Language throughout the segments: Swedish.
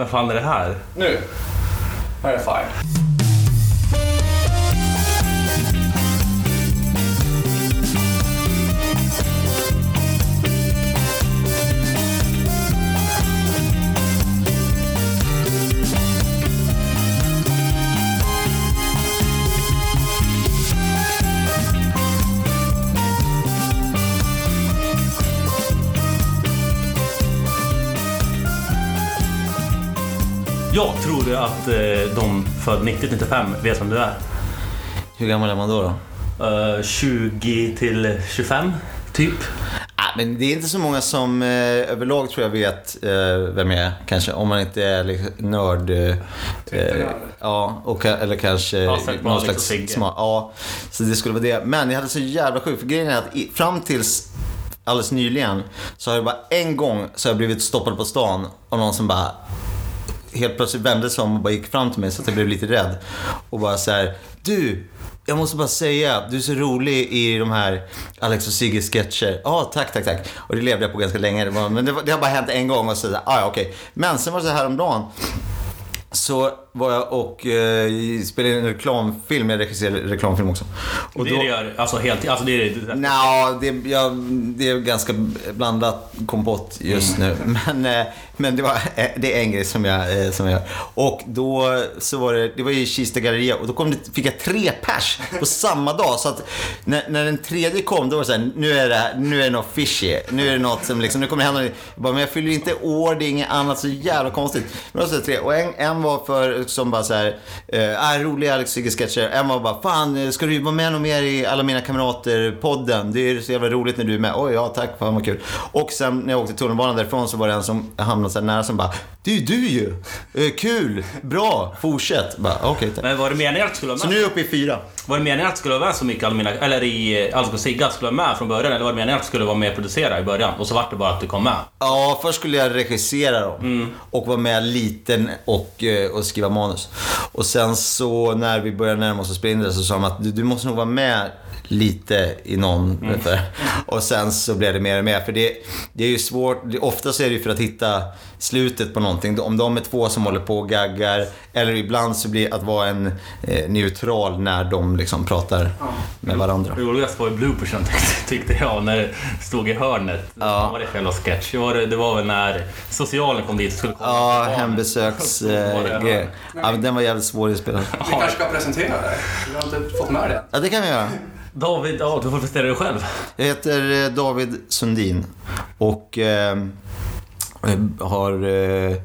Vad fan är det här? Nu. Här är fine. Jag tror att eh, de född 90-95 vet vem du är. Hur gammal är man då? då? Eh, 20 till 25, typ. Ah, men det är inte så många som eh, överlag tror jag vet eh, vem jag är. Kanske om man inte är liksom, nörd. Eh, eh, ja, och, eller kanske Ja, någon slags smart. Ja, så det skulle vara det. Men jag hade så jävla sjukt. För grejen är att i, fram tills alldeles nyligen så har jag bara en gång så har jag blivit stoppad på stan av någon som bara helt plötsligt vände sig om och bara gick fram till mig så att jag blev lite rädd. Och bara så här, du, jag måste bara säga, du är så rolig i de här Alex och Sigge sketcher. Ja, tack, tack, tack. Och det levde jag på ganska länge. Det var, men det, var, det har bara hänt en gång och så, ah, ja, okej. Men sen var det så här häromdagen. Så var jag och eh, spelade in en reklamfilm. Jag regisserar reklamfilm också. Och det är det gör, alltså helt... Alltså det är det. Nja, det, det är ganska blandat kompott just nu. Men, eh, men det, var, eh, det är en grej som jag, eh, som jag gör. Och då så var det, det var i Kista galleria och då kom det, fick jag tre pers på samma dag. Så att när, när den tredje kom, då var det så här, nu är det, nu är det något fishy. Nu är det något som liksom, nu kommer det hända. Jag bara, men jag fyller inte år, det är inget annat, så jävla konstigt. Men då så här, tre. Och en, en var för, som bara så här, eh, är roliga Alex Sigge sketcher. En var bara, fan ska du vara med något mer i Alla Mina Kamrater-podden? Det är så jävla roligt när du är med. Oj, ja tack, fan vad kul. Och sen när jag åkte tunnelbanan därifrån så var det en som hamnade så nära som bara, det är ju du ju. Eh, kul, bra, fortsätt. Bara, Okej, tack. Men var det meningen att du skulle vara Så med? nu är jag uppe i fyra. Var det meningen att du skulle vara med så mycket Almina, eller i eh, och Sigge, att du skulle vara med från början? Eller var det meningen att du skulle vara med och producera i början? Och så vart det bara att du kom med? Ja, först skulle jag regissera dem och vara med liten och, eh, och skriva manus. Och sen så när vi började närma oss att spela in det så sa de att du, du måste nog vara med lite i någon. För, och sen så blev det mer och mer. För det, det är ju svårt, det, oftast är det ju för att hitta slutet på någonting. Om de är två som håller på och gaggar. Eller ibland så blir det att vara en eh, neutral när de liksom pratar med varandra. Det roligaste var ju bloopersen tyckte, tyckte jag, när det stod i hörnet. Ja. Var det jävla sketch? Det var, det, det var väl när socialen kom dit och skulle kolla Ja, det- Eh, ja, men den var jävligt svår att spela. Vi kanske ska presentera dig. Vi har inte fått med det. Ja, det kan vi göra. David, ja du får presentera dig själv. Jag heter eh, David Sundin och ehm, eh, har eh,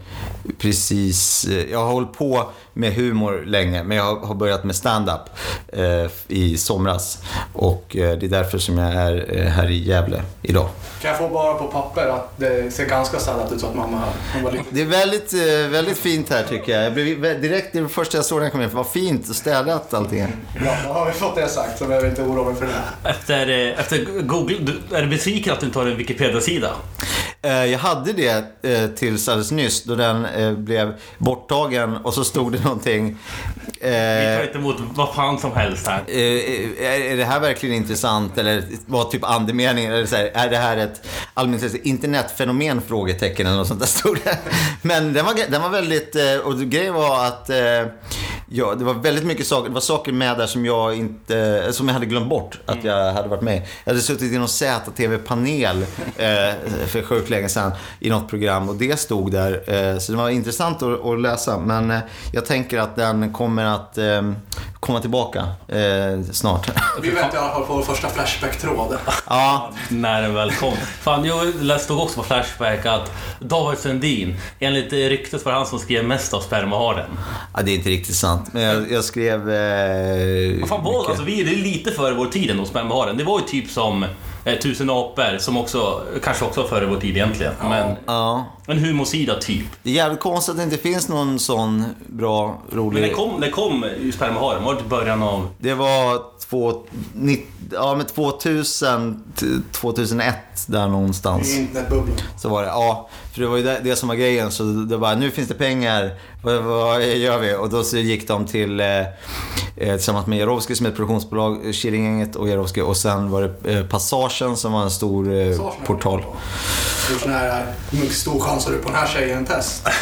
precis... Eh, jag har hållit på med humor länge, men jag har, börjat med stand-up eh, i somras. Och eh, det är därför som jag är eh, här i Gävle idag. Kan jag få bara på papper att det ser ganska städat ut så att mamma var lite... Det är väldigt, eh, väldigt fint här tycker jag. jag blev, direkt det första jag såg när jag kom in, vad fint och städat allting. är. Bra, då har vi fått det sagt så behöver inte oroa mig för det. Efter, eh, efter Google, du, är du besviken att du inte har en Wikipedia-sida? Eh, Jag hade det eh, tills alldeles nyss då den eh, blev borttagen och så stod det någonting. Vi tar Eh, inte emot vad fan som helst här. eh, är, är det här verkligen intressant? Eller var typ andemeningen? Eller så här, är det här ett allmänt internetfenomen? Frågetecken eller något sånt där stod det. Men den var, den var väldigt... eh, Och grejen var att... eh, Ja, det var väldigt mycket saker. Det var saker med där som jag inte... Som jag hade glömt bort att jag hade varit med. Jag hade suttit i någon ZTV-panel eh, för sjukt länge sedan i något program och det stod där. Eh, så det var intressant att, att läsa. Men eh, jag tänker att den kommer att eh, komma tillbaka eh, snart. Vi väntar i alla fall på vår första Flashback-tråd. ja, När den väl kom. Fan, jag läste också på Flashback att David Sundin, enligt ryktet var han som skrev mest av spermaharen. ja, det är inte riktigt sant. Men jag, jag skrev... Eh, Vad fan var alltså, vi är lite före vår tid ändå, spermaharen. Det var ju typ som Tusen apor, som också, kanske också före vår tid egentligen. Men Ja. en humorsida typ. Det är jävligt konstigt att det inte finns någon sån bra, rolig... Men det kom, det kom ju spermaharen, var det början av... Det var två, nitt, ja, men 2000, t- 2001 där någonstans. Så var det, ja. För det var ju det, det som var grejen. Så det var nu finns det pengar. Vad, vad gör vi? Och då så gick de till, eh, eh, tillsammans med Jarowski som är ett produktionsbolag, Killinggänget och Jarowski. Och sen var det eh, Passagen som var en stor eh, portal. sån här, hur stor chans har du på den här tjejen-test?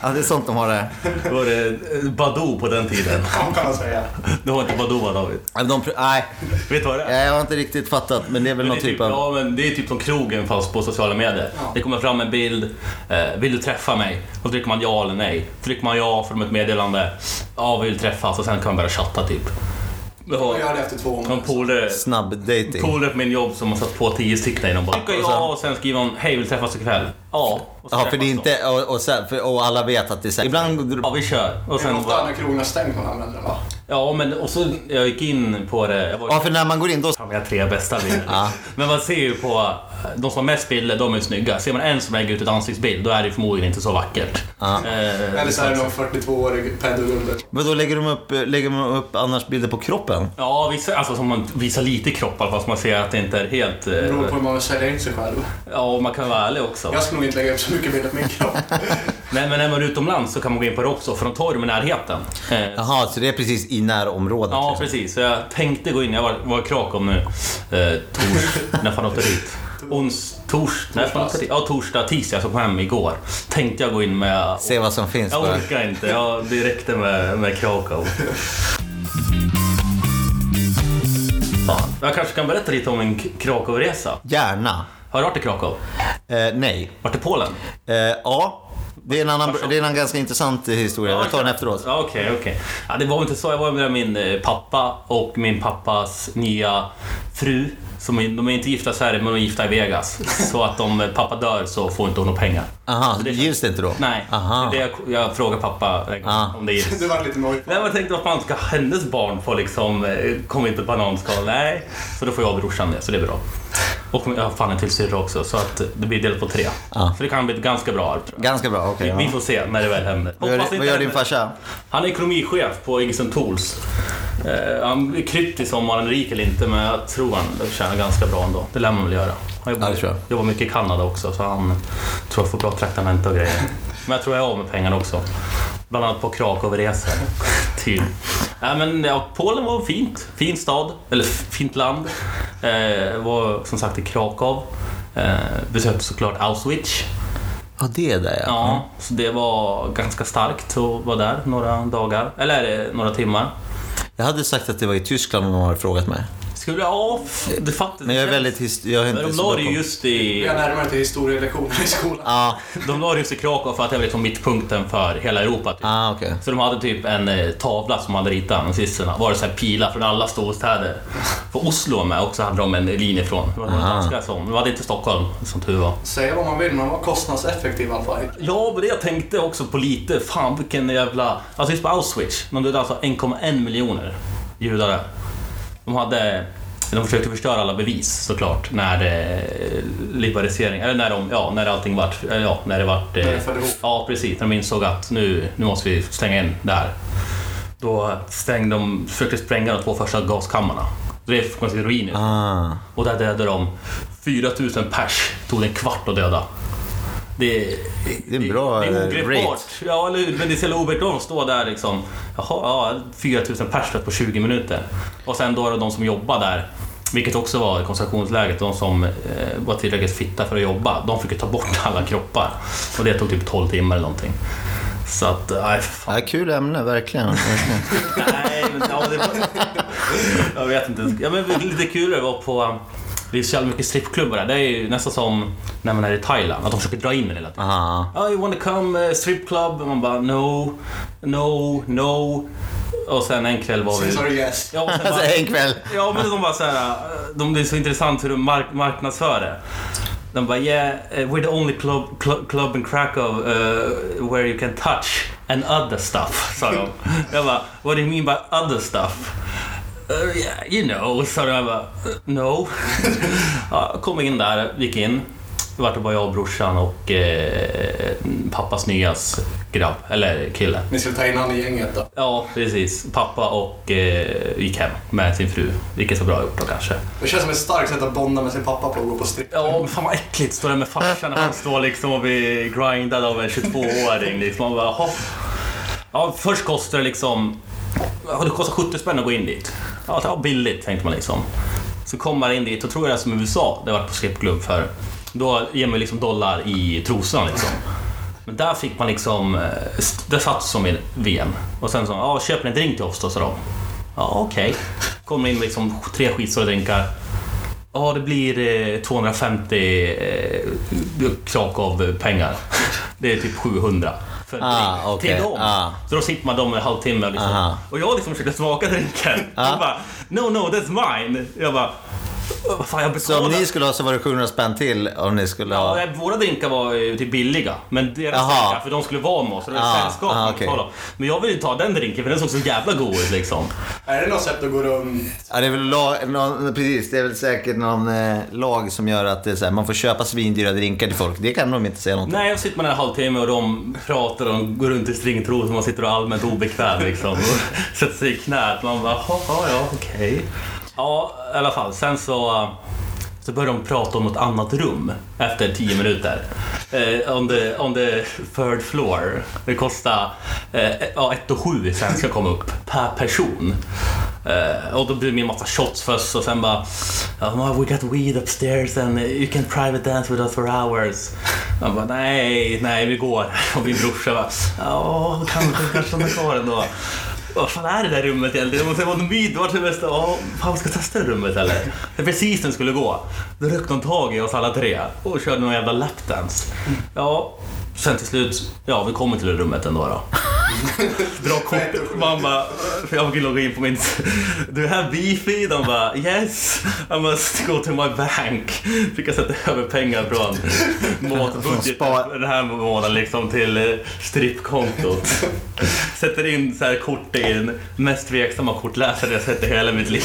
Ja, det är sånt de har där. Var det eh, Badoo på den tiden? Ja, kan man säga. Du har inte Badoo va, David? Ja, De, nej, Vet du vad det är? jag har inte riktigt fattat. Men det är väl Men någon det är typ av... Ja, men det är typ som krogen fast på sociala medier. Ja. Det kommer fram en bild. Eh, vill du träffa mig? Och trycker man ja eller nej. Trycker man ja får de ett meddelande. Ja, vi vill träffas och sen kan man börja chatta typ. Vi Jag har gör det efter två en månader. polare Snabb dating. polare på min jobb som har satt på tio stycken i dem. Bara, Trycka ja och sen skriver hon hej vill träffas ikväll. Ja. Och Ja, för det är inte... Och, och, sen, för, och alla vet att det är så här, Ibland... Ja, vi kör. Och Det är sen ofta bara, när krogen har stängt man använder va? Ja, men och så jag gick in på det. Jag var Ja, för när man går in då... Fan, jag har tre bästa. Ja. Men man ser ju på de som har mest bilder, de är snygga. Ser man en som lägger ut ett ansiktsbild, då är det förmodligen inte så vackert. Ja. Eh, Eller så är det någon 42-årig pedogubbe. Men då lägger de upp, lägger de upp annars bilder på kroppen? Ja, vissa, alltså som man visar lite kropp i alla fall, så man ser att det inte är helt... Det beror på Eh, hur man säljer in sig själv. ja, och man kan vara ärlig också. Jag skulle nog inte lägga upp så mycket bilder på min kropp. Nej, men när man är utomlands så kan man gå in på det också, för de tar dem i närheten. Eh, Jaha, så det är precis i närområdet? Ja, liksom. precis. Så jag tänkte gå in, jag var, var i Krakow nu, eh, tors, när fan åkte dit? Ons, tors, dit? Ja, torsdag, tisdag, jag kom hem igår. Tänkte jag gå in med... Se vad som finns Jag bara. orkar inte, ja, det räckte med, med Krakow. Fan. Jag kanske kan berätta lite om en Krakow-resa. Gärna. Har du varit i Krakow? Eh, nej. Varit i Polen? Eh, ja. Det är, en annan, det är en ganska intressant historia. Jag tar den efteråt. Okej, okej. Ja, det var inte så. Jag var med min eh, pappa och min pappas nya fru. Som är, de är inte gifta i Sverige, men de är gifta i Vegas. Så att om eh, pappa dör så får inte hon några pengar. Aha, det- gills det inte då? Nej, Aha. det är det jag, jag frågar pappa Ah. om det gills. Det var lite. Nej, men jag tänkte vad fan ska hennes barn få liksom eh, komma in på ett bananskal? Nej, så då får jag och brorsan det, så det är bra. Och jag har fan en till syrra också, så att det blir delat på tre. Ah. Så det kan bli ett ganska bra arv. tror jag. Ganska bra, okej. Vi, vi ja. får se när det väl händer. Vad gör, vad gör din farsa? Han är ekonomichef på Iggesund Tools. Eh, han blir krytt i sommar, han är rik eller inte, men jag tror han tjänar ganska bra ändå. Det lär man väl göra. Han jobbar, Ja, jobbar mycket i Kanada också, så han tror jag får bra traktamente och grejer. Men jag tror jag är av med pengarna också. Bland annat på Krakow-resor. Till. Nej, men ja, Polen var fint. Fin stad, eller fint land. Eh, var som sagt i Krakow. Eh, besökte såklart Auschwitz. Ja, det är det ja. Ja, så det var ganska starkt att vara där några dagar, eller eh, några timmar. Jag hade sagt att det var i Tyskland om någon hade frågat mig. Skulle ja, det fattas. Men jag är väldigt... His- jag är inte Men de så la bra det på- ju just i... är närmare till historielektioner i skolan. Ja, De la det just i Krakow för att det var liksom mittpunkten för hela Europa. Typ. ah, okej. Så de hade typ en eh, tavla som hade ritat nazisterna. Var det så här pilar från alla storstäder. För Oslo var med också hade de en linje från. Det var Aha. ganska så. De hade inte Stockholm som tur var. Säga vad man vill, men man var kostnadseffektiv i alla fall. Ja, men det jag tänkte också på lite. Fan vilken jävla... Alltså just på Auschwitz. De dödade alltså 1,1 miljoner judar. De hade... De försökte förstöra alla bevis såklart när det... Liberalisering... Eller när de... Ja, när allting vart... eller Ja, när det vart... När det eh. Ja, precis. När de insåg att nu, nu måste vi stänga in det här. Då stängde de... Försökte spränga de två första gaskammarna. Det är fullkomligt ruiner. Ah. Och där dödade de 4000 pers. Tog en kvart att döda. Det är, Det är en bra, det är eh, ogreppbart. Ja, eller hur? Men det är så jävla ogreppbart att stå där liksom. Jaha, ja, 4000 pers på 20 minuter. Och sen då är det de som jobbar där. Vilket också var koncentrationsläget. De som eh, var tillräckligt fitta för att jobba. De fick ju ta bort alla kroppar. Och det tog typ 12 timmar eller någonting. Så att, nej fan. Ja, kul ämne, verkligen. verkligen. Nej, men ja, det var... Jag vet inte. Ja, men lite kul det var på... Det är så jävla mycket strippklubbar där. Det är ju nästan som när man är i Thailand, att de försöker dra in en hela tiden. Aha. Oh, you wanna come uh, strip club? Och man bara no, no, no. Och sen en kväll var Sen vi... sa du yes. Ja, och sen bara, en kväll. ja men de bara såhär, de, det är så intressant hur de mark marknadsför det. De bara yeah, uh, we're the only club, club, club in Krakow uh, where you can touch and other stuff, sa de. Jag bara, what do you mean by other stuff? Uh, yeah, you know, sa. Jag bara, "Uh, no. ja, kom in där, gick in. Det var bara jag och brorsan och eh, pappas nyas grabb, eller kille. Ni skulle ta in han i gänget då? Ja, precis. Pappa och eh, gick hem med sin fru. Vilket var bra gjort då kanske. Det känns som ett starkt sätt att bonda med sin pappa på att gå på strip. Ja, men fan vad äckligt. Står där med farsan och han står liksom och blir grindad av en 22-åring. Liksom. Man bara, "Jaha." ja, först kostar det liksom... Det kostar 70 spänn att gå in dit. Ja, ta billigt tänkte man liksom. Så kommer man in dit och tror jag det är som i USA, det jag varit på strippklubb för. Då ger man liksom dollar i trosan liksom. Men där fick man liksom, eh, där det satt som i VM. Och sen så, ja köper ni en drink till oss då, sa de. Ja, okej. Kommer in liksom tre skitstora drinkar. Ja, det blir 250 eh, eh Krakow-pengar. Det är typ 700. För Ah, drink. okej. Till dem. Ah. Så då sitter man dem en halvtimme liksom. Aha. Och jag liksom försökte smaka drinken. Ah. Och bara, no, no, that's mine. Jag bara, fan jag Så om ni skulle ha så var det 700 spänn till om ni skulle Ja, ha... nej, våra drinkar var ju typ billiga. Men deras drinkar, för de skulle vara med oss. Så det var Ah, sällskap ah, betalade. Men jag ville ju ta den drinken för den såg så jävla god ut liksom. Är det något sätt att gå runt? Ja, det är väl lag, någon, precis, det är väl säkert någon eh, lag som gör att det är så här, man får köpa svindyra drinkar till folk. Det kan de inte säga något. Nej, jag sitter man en halvtimme och de pratar och går runt i stringtrosor och man sitter och allmänt obekväm liksom. Och sätter sig i knät. Man bara, ja, ja, okej. Ja, i alla fall. Sen så, så börjar de prata om något annat rum efter tio minuter. Eh, on, the, on the third floor. Det kostar eh, ja, 1 och 7 sen ska komma upp per person. Eh, och då blir det en massa shots först och sen bara oh, We got weed upstairs and you can private dance with us for hours. Man bara nej, nej vi går. Och min brorsa bara ja, kanske, kanske stanna kvar ändå. Vad fan är det där rummet egentligen? Det måste vara någon myt. Vart är det bästa? Ja, fan vi ska testa det rummet eller? Det är precis när det skulle gå. Då ryckte de tag i oss alla tre och körde någon jävla lapdance. Ja, sen till slut, ja vi kommer till det rummet ändå då. Dra kort. Man bara, för jag vill logga in på min... Do you have beefy? De bara, yes. I must go to my bank. Fick jag sätta över pengar från matbudgeten den här månaden liksom till eh, strippkontot. Sätter in så här kort i den mest tveksamma kortläsare jag sett i hela mitt liv.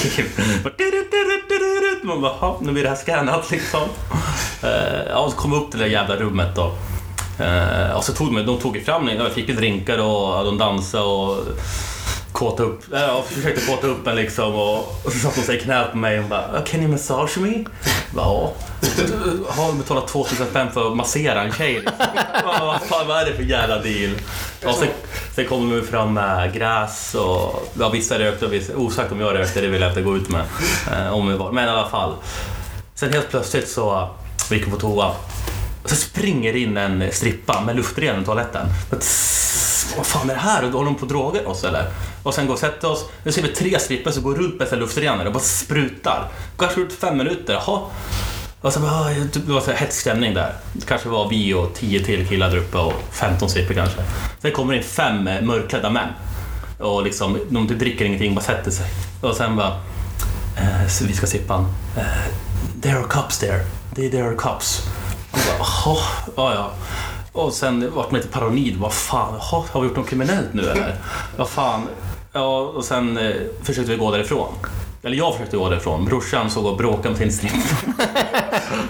Man bara, "Ha, nu blir det här scannat liksom. Eh, Ja, och så kom upp till det där jävla rummet då. Eh, och så tog de, de tog fram fram jag fick ju drinkar och de dansade och kåta upp, äh, försökte kåta upp en liksom och, och så satte de sig i knät på mig och bara ah, Can you massage me? Jag bara, Ja. Har betalat 2005 för att massera en tjej. Vad, fan, vad är det för jävla deal? Och sen, sen kom de fram med gräs och ja, vissa rökte och vissa, osagt om jag rökte, det vill jag inte gå ut med. Eh, om vi var. Men i alla fall. Sen helt plötsligt så vi gick vi på toa. Så springer in en strippa med luftrenare i toaletten. Tss, Vad fan är det här? Håller de på att droga oss eller? Och sen går och sätter oss. Nu ser vi tre strippor som går runt med luftrenare och bara sprutar. Kanske ut fem minuter. Jaha. Och så bara, det var så här stämning där. Det kanske var vi och tio till killar där uppe och 15 strippor kanske. Sen kommer det in fem eh, mörkklädda män. Och liksom, de typ dricker ingenting, bara sätter sig. Och sen bara, eh, så vi ska sippa. Eh, there are cops there. They, there are cops. Jaha, ja ja. Och sen vart man lite paranoid. Vad fan, jaha, har vi gjort något kriminellt nu eller? Vad fan. Ja, och sen eh, försökte vi gå därifrån. Eller jag försökte gå därifrån. Brorsan såg och bråkade med sin strippa.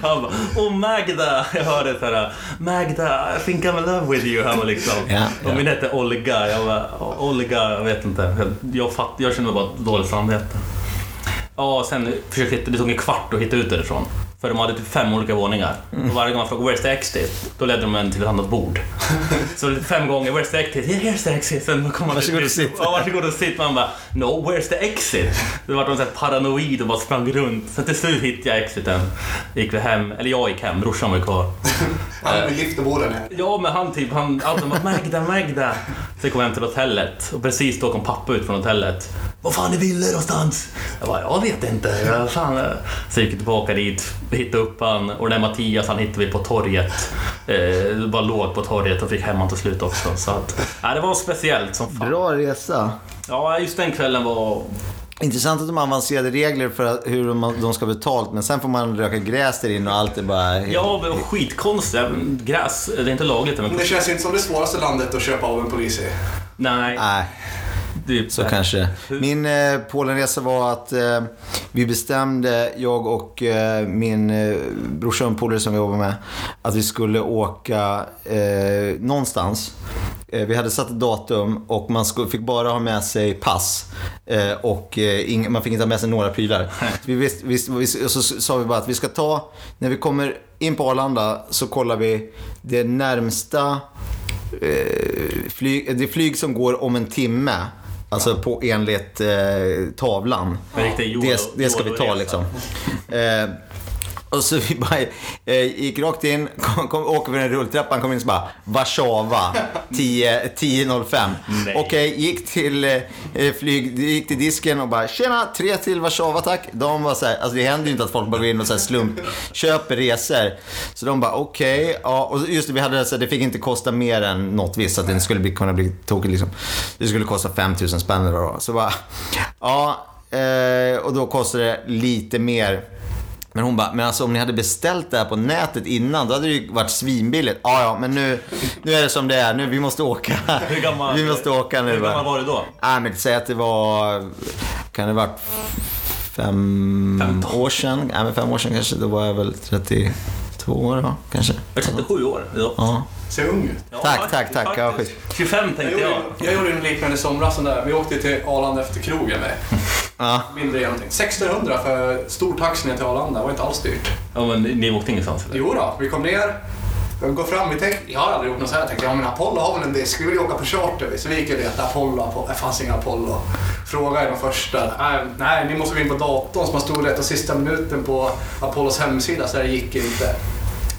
Han bara, åh Magda! Jag hörde såhär, Magda, I think I'm in love with you. Han var liksom. Ja, Och min hette Olga. Jag bara, Olga, jag vet inte. Jag, jag, fatt, jag kände bara dåligt samvete. Ja, sen försökte det tog en kvart att hitta ut därifrån. För de hade typ fem olika våningar. Och varje gång man frågade “Where's the exit?” då ledde de en till ett annat bord. Så fem gånger “Where's the exit?” “Yeah, here's the exit”. Sen kom man Varsågod och sitt. Ja, varsågod och sitt. Man bara “No, where's the exit?” Då var de så här paranoid och bara sprang runt. Så till slut hittade jag exiten. Gick vi hem, eller jag gick hem, brorsan var kvar. Han vill lyfta borden här. Ja, men han typ, han alltid bara Magda, Magda. Sen kom jag hem till hotellet och precis då kom pappa ut från hotellet. Vad fan är Ville någonstans? Jag bara, jag vet inte. Jag fan. Så gick jag tillbaka dit, hittade upp han och den där Mattias han hittade vi på torget. Eh, bara låg på torget och fick hem han till slut också. Så att, ja, det var speciellt som fan. Bra resa. Ja, just den kvällen var... Intressant att de har avancerade regler för hur de- de ska betalt, men sen får man röka gräs där inne och allt är bara... Ja, skitkonstigt. Gräs, det är inte lagligt. Men Men det känns inte som det svåraste landet att köpa av en polis i. nej. Nej. Så kanske. Min eh, Polenresa var att eh, vi bestämde, jag och eh, min eh, brorsa och polare som vi jobbar med, att vi skulle åka eh, någonstans. Eh, vi hade satt ett datum och man skulle, fick bara ha med sig pass. Eh, och eh, ing- man fick inte ha med sig några prylar. Vi visst, visst, visst, och så sa vi bara att vi ska ta, när vi kommer in på Arlanda så kollar vi det närmsta flyg, det flyg som går om en timme. Alltså på enligt eh, tavlan. Det, det ska vi ta liksom. Eh, och så vi bara eh, gick rakt in, kom, kom, åker vi den rulltrappan, kom in och så bara Warszawa 10 10.05. Nej. Okej, gick till eh, flyg, gick till disken och bara tjena, tre till Warszawa tack. De var så här, alltså det händer ju inte att folk bara går in och så här slump köper resor. Så de bara okej, ja. Och just det, vi hade så här, det fick inte kosta mer än något visst, så att det inte skulle bli, kunna bli tokigt liksom. Det skulle kosta 5000 spänn eller vad. Så bara, ja. Eh, och då kostade det lite mer. Men hon bara, men alltså om ni hade beställt det här på nätet innan, då hade det ju varit svinbilligt. Ja, ja, men nu, nu är det som det är. Nu, vi måste åka. Hur gammal, vi måste åka nu. Hur gammal va. var du då? Nej, men säg att det var, kan det varit fem Femton. år sedan? Nej, men fem år sedan kanske. Då var jag väl 32 år, va? kanske. Jag är 37 år. Ja. Ja. Ser ung ut. Ja, Tack, tack, tack. Ja, faktiskt. skit. 25 Jag tänkte gjorde, jag. jag gjorde en liknande somras där. Vi åkte till Arlanda efter krogen med. Ja. Mindre än någonting. 1600 för stor taxi ner till Arlanda. Det var inte alls dyrt. Ja, men ni åkte ingenstans? Eller? Jo då, vi kom ner. Jag går fram, vi tänkte, jag har aldrig gjort något så här. Jag tänkte, ja men Apollo har väl en disk, vi vill ju åka på charter. Så vi gick och letade Apollo, Apollo. det fanns inga Apollo. Frågade de första, nej, nej ni måste gå in på datorn som man stod och letade sista minuten på Apollos hemsida, så det gick inte.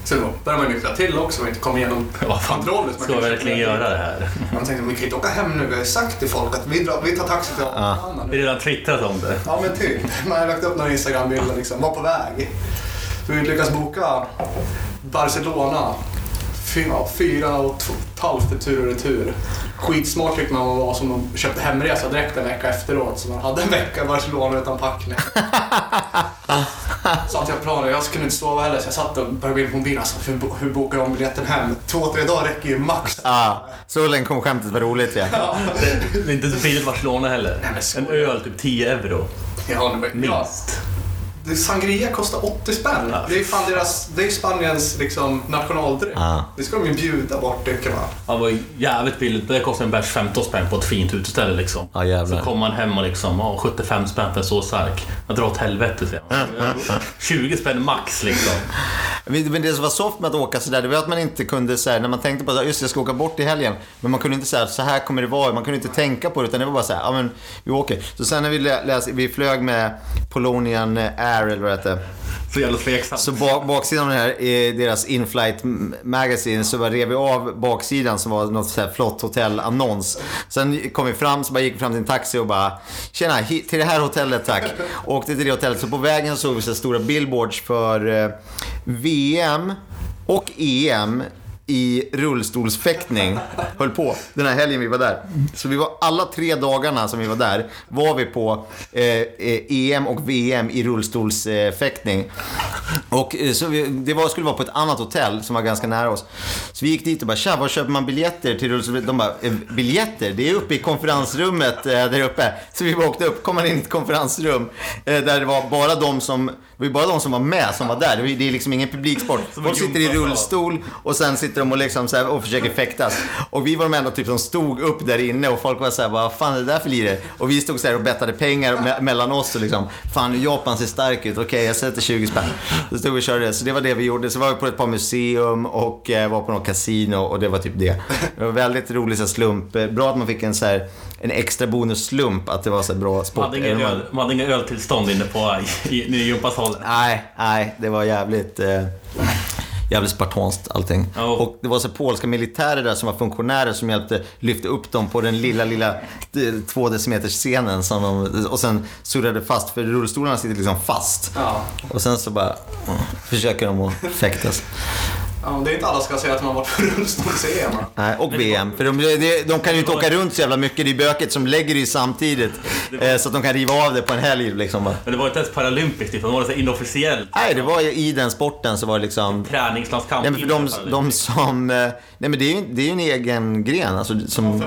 Så då började man nyktra till också och inte komma igenom kontrollen. Ska jag verkligen göra det här? Man tänkte, vi kan inte åka hem nu, vi har ju sagt till folk att vi, drar, vi tar taxi till Arlanda Vi nu. har redan twittrat om det. Ja men typ. Man har lagt upp några Instagram-bilder liksom, var på väg. Så vi lyckas boka Barcelona. Fy- ja, Fyra och ett halvt tur och retur. Skitsmart tyckte man var som de köpte hemresa direkt en vecka efteråt. Så man hade en vecka i Barcelona utan packning. Satt jag på planen, jag kunde inte sova heller så jag satt och började gå in på mobilen. Alltså, hur, hur bokar jag om biljetten hem? Två, tre dagar räcker ju max. Ja, så länge kom skämtet, vad roligt ja. Det, det är inte så billigt Barcelona heller. Nej, men så- En öl, typ 10 euro. Ja, men, ja, Minst. det, sangria kostar 80 spänn. Ja. Det är fan deras, det är Spaniens liksom, nationaldryck. Ja. Det ska de ju bjuda bort tycker man. Ja, Det var jävligt billigt. Det kostade en bärs 15 spänn på ett fint uteställe liksom. Ja, jävlar. Så kom man hem och liksom, ja, 75 spänn för en så stark. Jag drar åt helvete säger man. 20 spänn max liksom. Men det som var soft med att åka sådär, det var att man inte kunde säga när man tänkte på att just det, jag ska åka bort i helgen. Men man kunde inte säga så här kommer det vara. Man kunde inte tänka på det utan det var bara så här, ja men vi åker. Så sen när vi lä- läste, vi flög med Polonian Air eller vad det hette. Så jävla tveksamt. Så bak, baksidan av den här, i deras inflight magazine, så bara rev vi av baksidan som var något så här flott hotellannons. Sen kom vi fram, så bara gick vi fram till en taxi och bara Tjena, till det här hotellet tack. Åkte till det hotellet. Så på vägen såg vi så stora billboards för eh, VM och EM i rullstolsfäktning höll på den här helgen vi var där. Så vi var alla tre dagarna som vi var där var vi på eh, eh, EM och VM i rullstolsfäktning. Och eh, så vi, det var, skulle vara på ett annat hotell som var ganska nära oss. Så vi gick dit och bara tja, var köper man biljetter till rullstolsfäktning? De bara, eh, biljetter? Det är uppe i konferensrummet eh, där uppe. Så vi bara åkte upp, kom man in i ett konferensrum eh, där det var bara de som var ju bara de som var med som var där. Det är- Det är liksom ingen publiksport. Folk sitter i rullstol och sen sitter de och, liksom så och försöker fäktas. Och vi var de enda typ som stod upp där inne och folk var så här, vad fan är det där för lirare? Och vi stod så här och bettade pengar me- mellan oss och liksom, fan Japan ser stark ut, okej jag sätter 20 spänn. Så stod vi och körde, så det var det vi gjorde. Så var vi på ett par museum och eh, var på något kasino och det var typ det. Det var väldigt så här, slump. Bra att man fick en så här, en extra bonusslump att det var så bra Man sport. hade inga, öl, man hade inga öltillstånd inne på gympasalen. Nej, nej, det var jävligt... Eh, jävligt spartanskt allting. Ja. Och det var så polska militärer där som var funktionärer som hjälpte lyfta upp dem på den lilla, lilla eh, två decimeters scenen. Som de, och sen surrade fast, för rullstolarna sitter liksom fast. Ja. Och sen så bara mm, försöker de att fäktas. Ja, det är inte alla ska säga att har varit på rullstols-EM. Nej, och VM. För de, de, de kan ju inte åka runt så jävla mycket. Det är böket som lägger det ju samtidigt. Eh, så att de kan riva av det på en helg liksom. Men det var inte ens paralympiskt, det var så inofficiellt. Nej, det var ju i den sporten så var det liksom... Träningslandskamp. Nej, men för de, de som... Nej, men det är ju det är en egen gren. Alltså, som,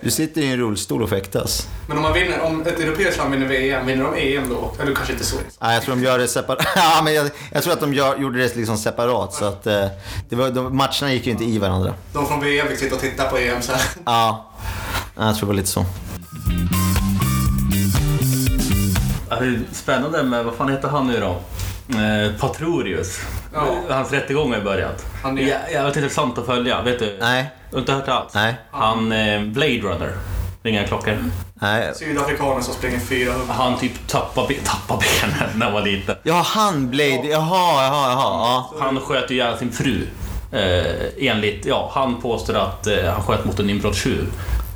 du sitter i en rullstol och fäktas. Men om man vinner, om ett europeiskt land vinner VM, vinner de EM då? Eller kanske inte så. Nej, jag tror de gör det separat. ja, men jag, jag tror att de gör, gjorde det liksom separat. Så att, eh, det var, de, matcherna gick ju inte i varandra. De från VM fick sitta och titta på EM sen. Ja, Ja, jag tror det var lite så. Ja, spännande med, vad fan heter han nu då? Eh, Patrorius. Ja. Hans rättegång har börjat. Han är- Ja, jävligt intressant att följa. Vet du? Nej, Du har inte hört alls? nej, Han eh, Blade Runner. Ringer klockor. nej. Sydafrikaner som springer 400. Han typ tappade, be- tappade benen när han var liten. Ja, han Blade. Jaha, jaha, jaha. Ja. Han sköt ju ihjäl sin fru. Eh, enligt, ja, han påstår att eh, han sköt mot en inbrottstjuv.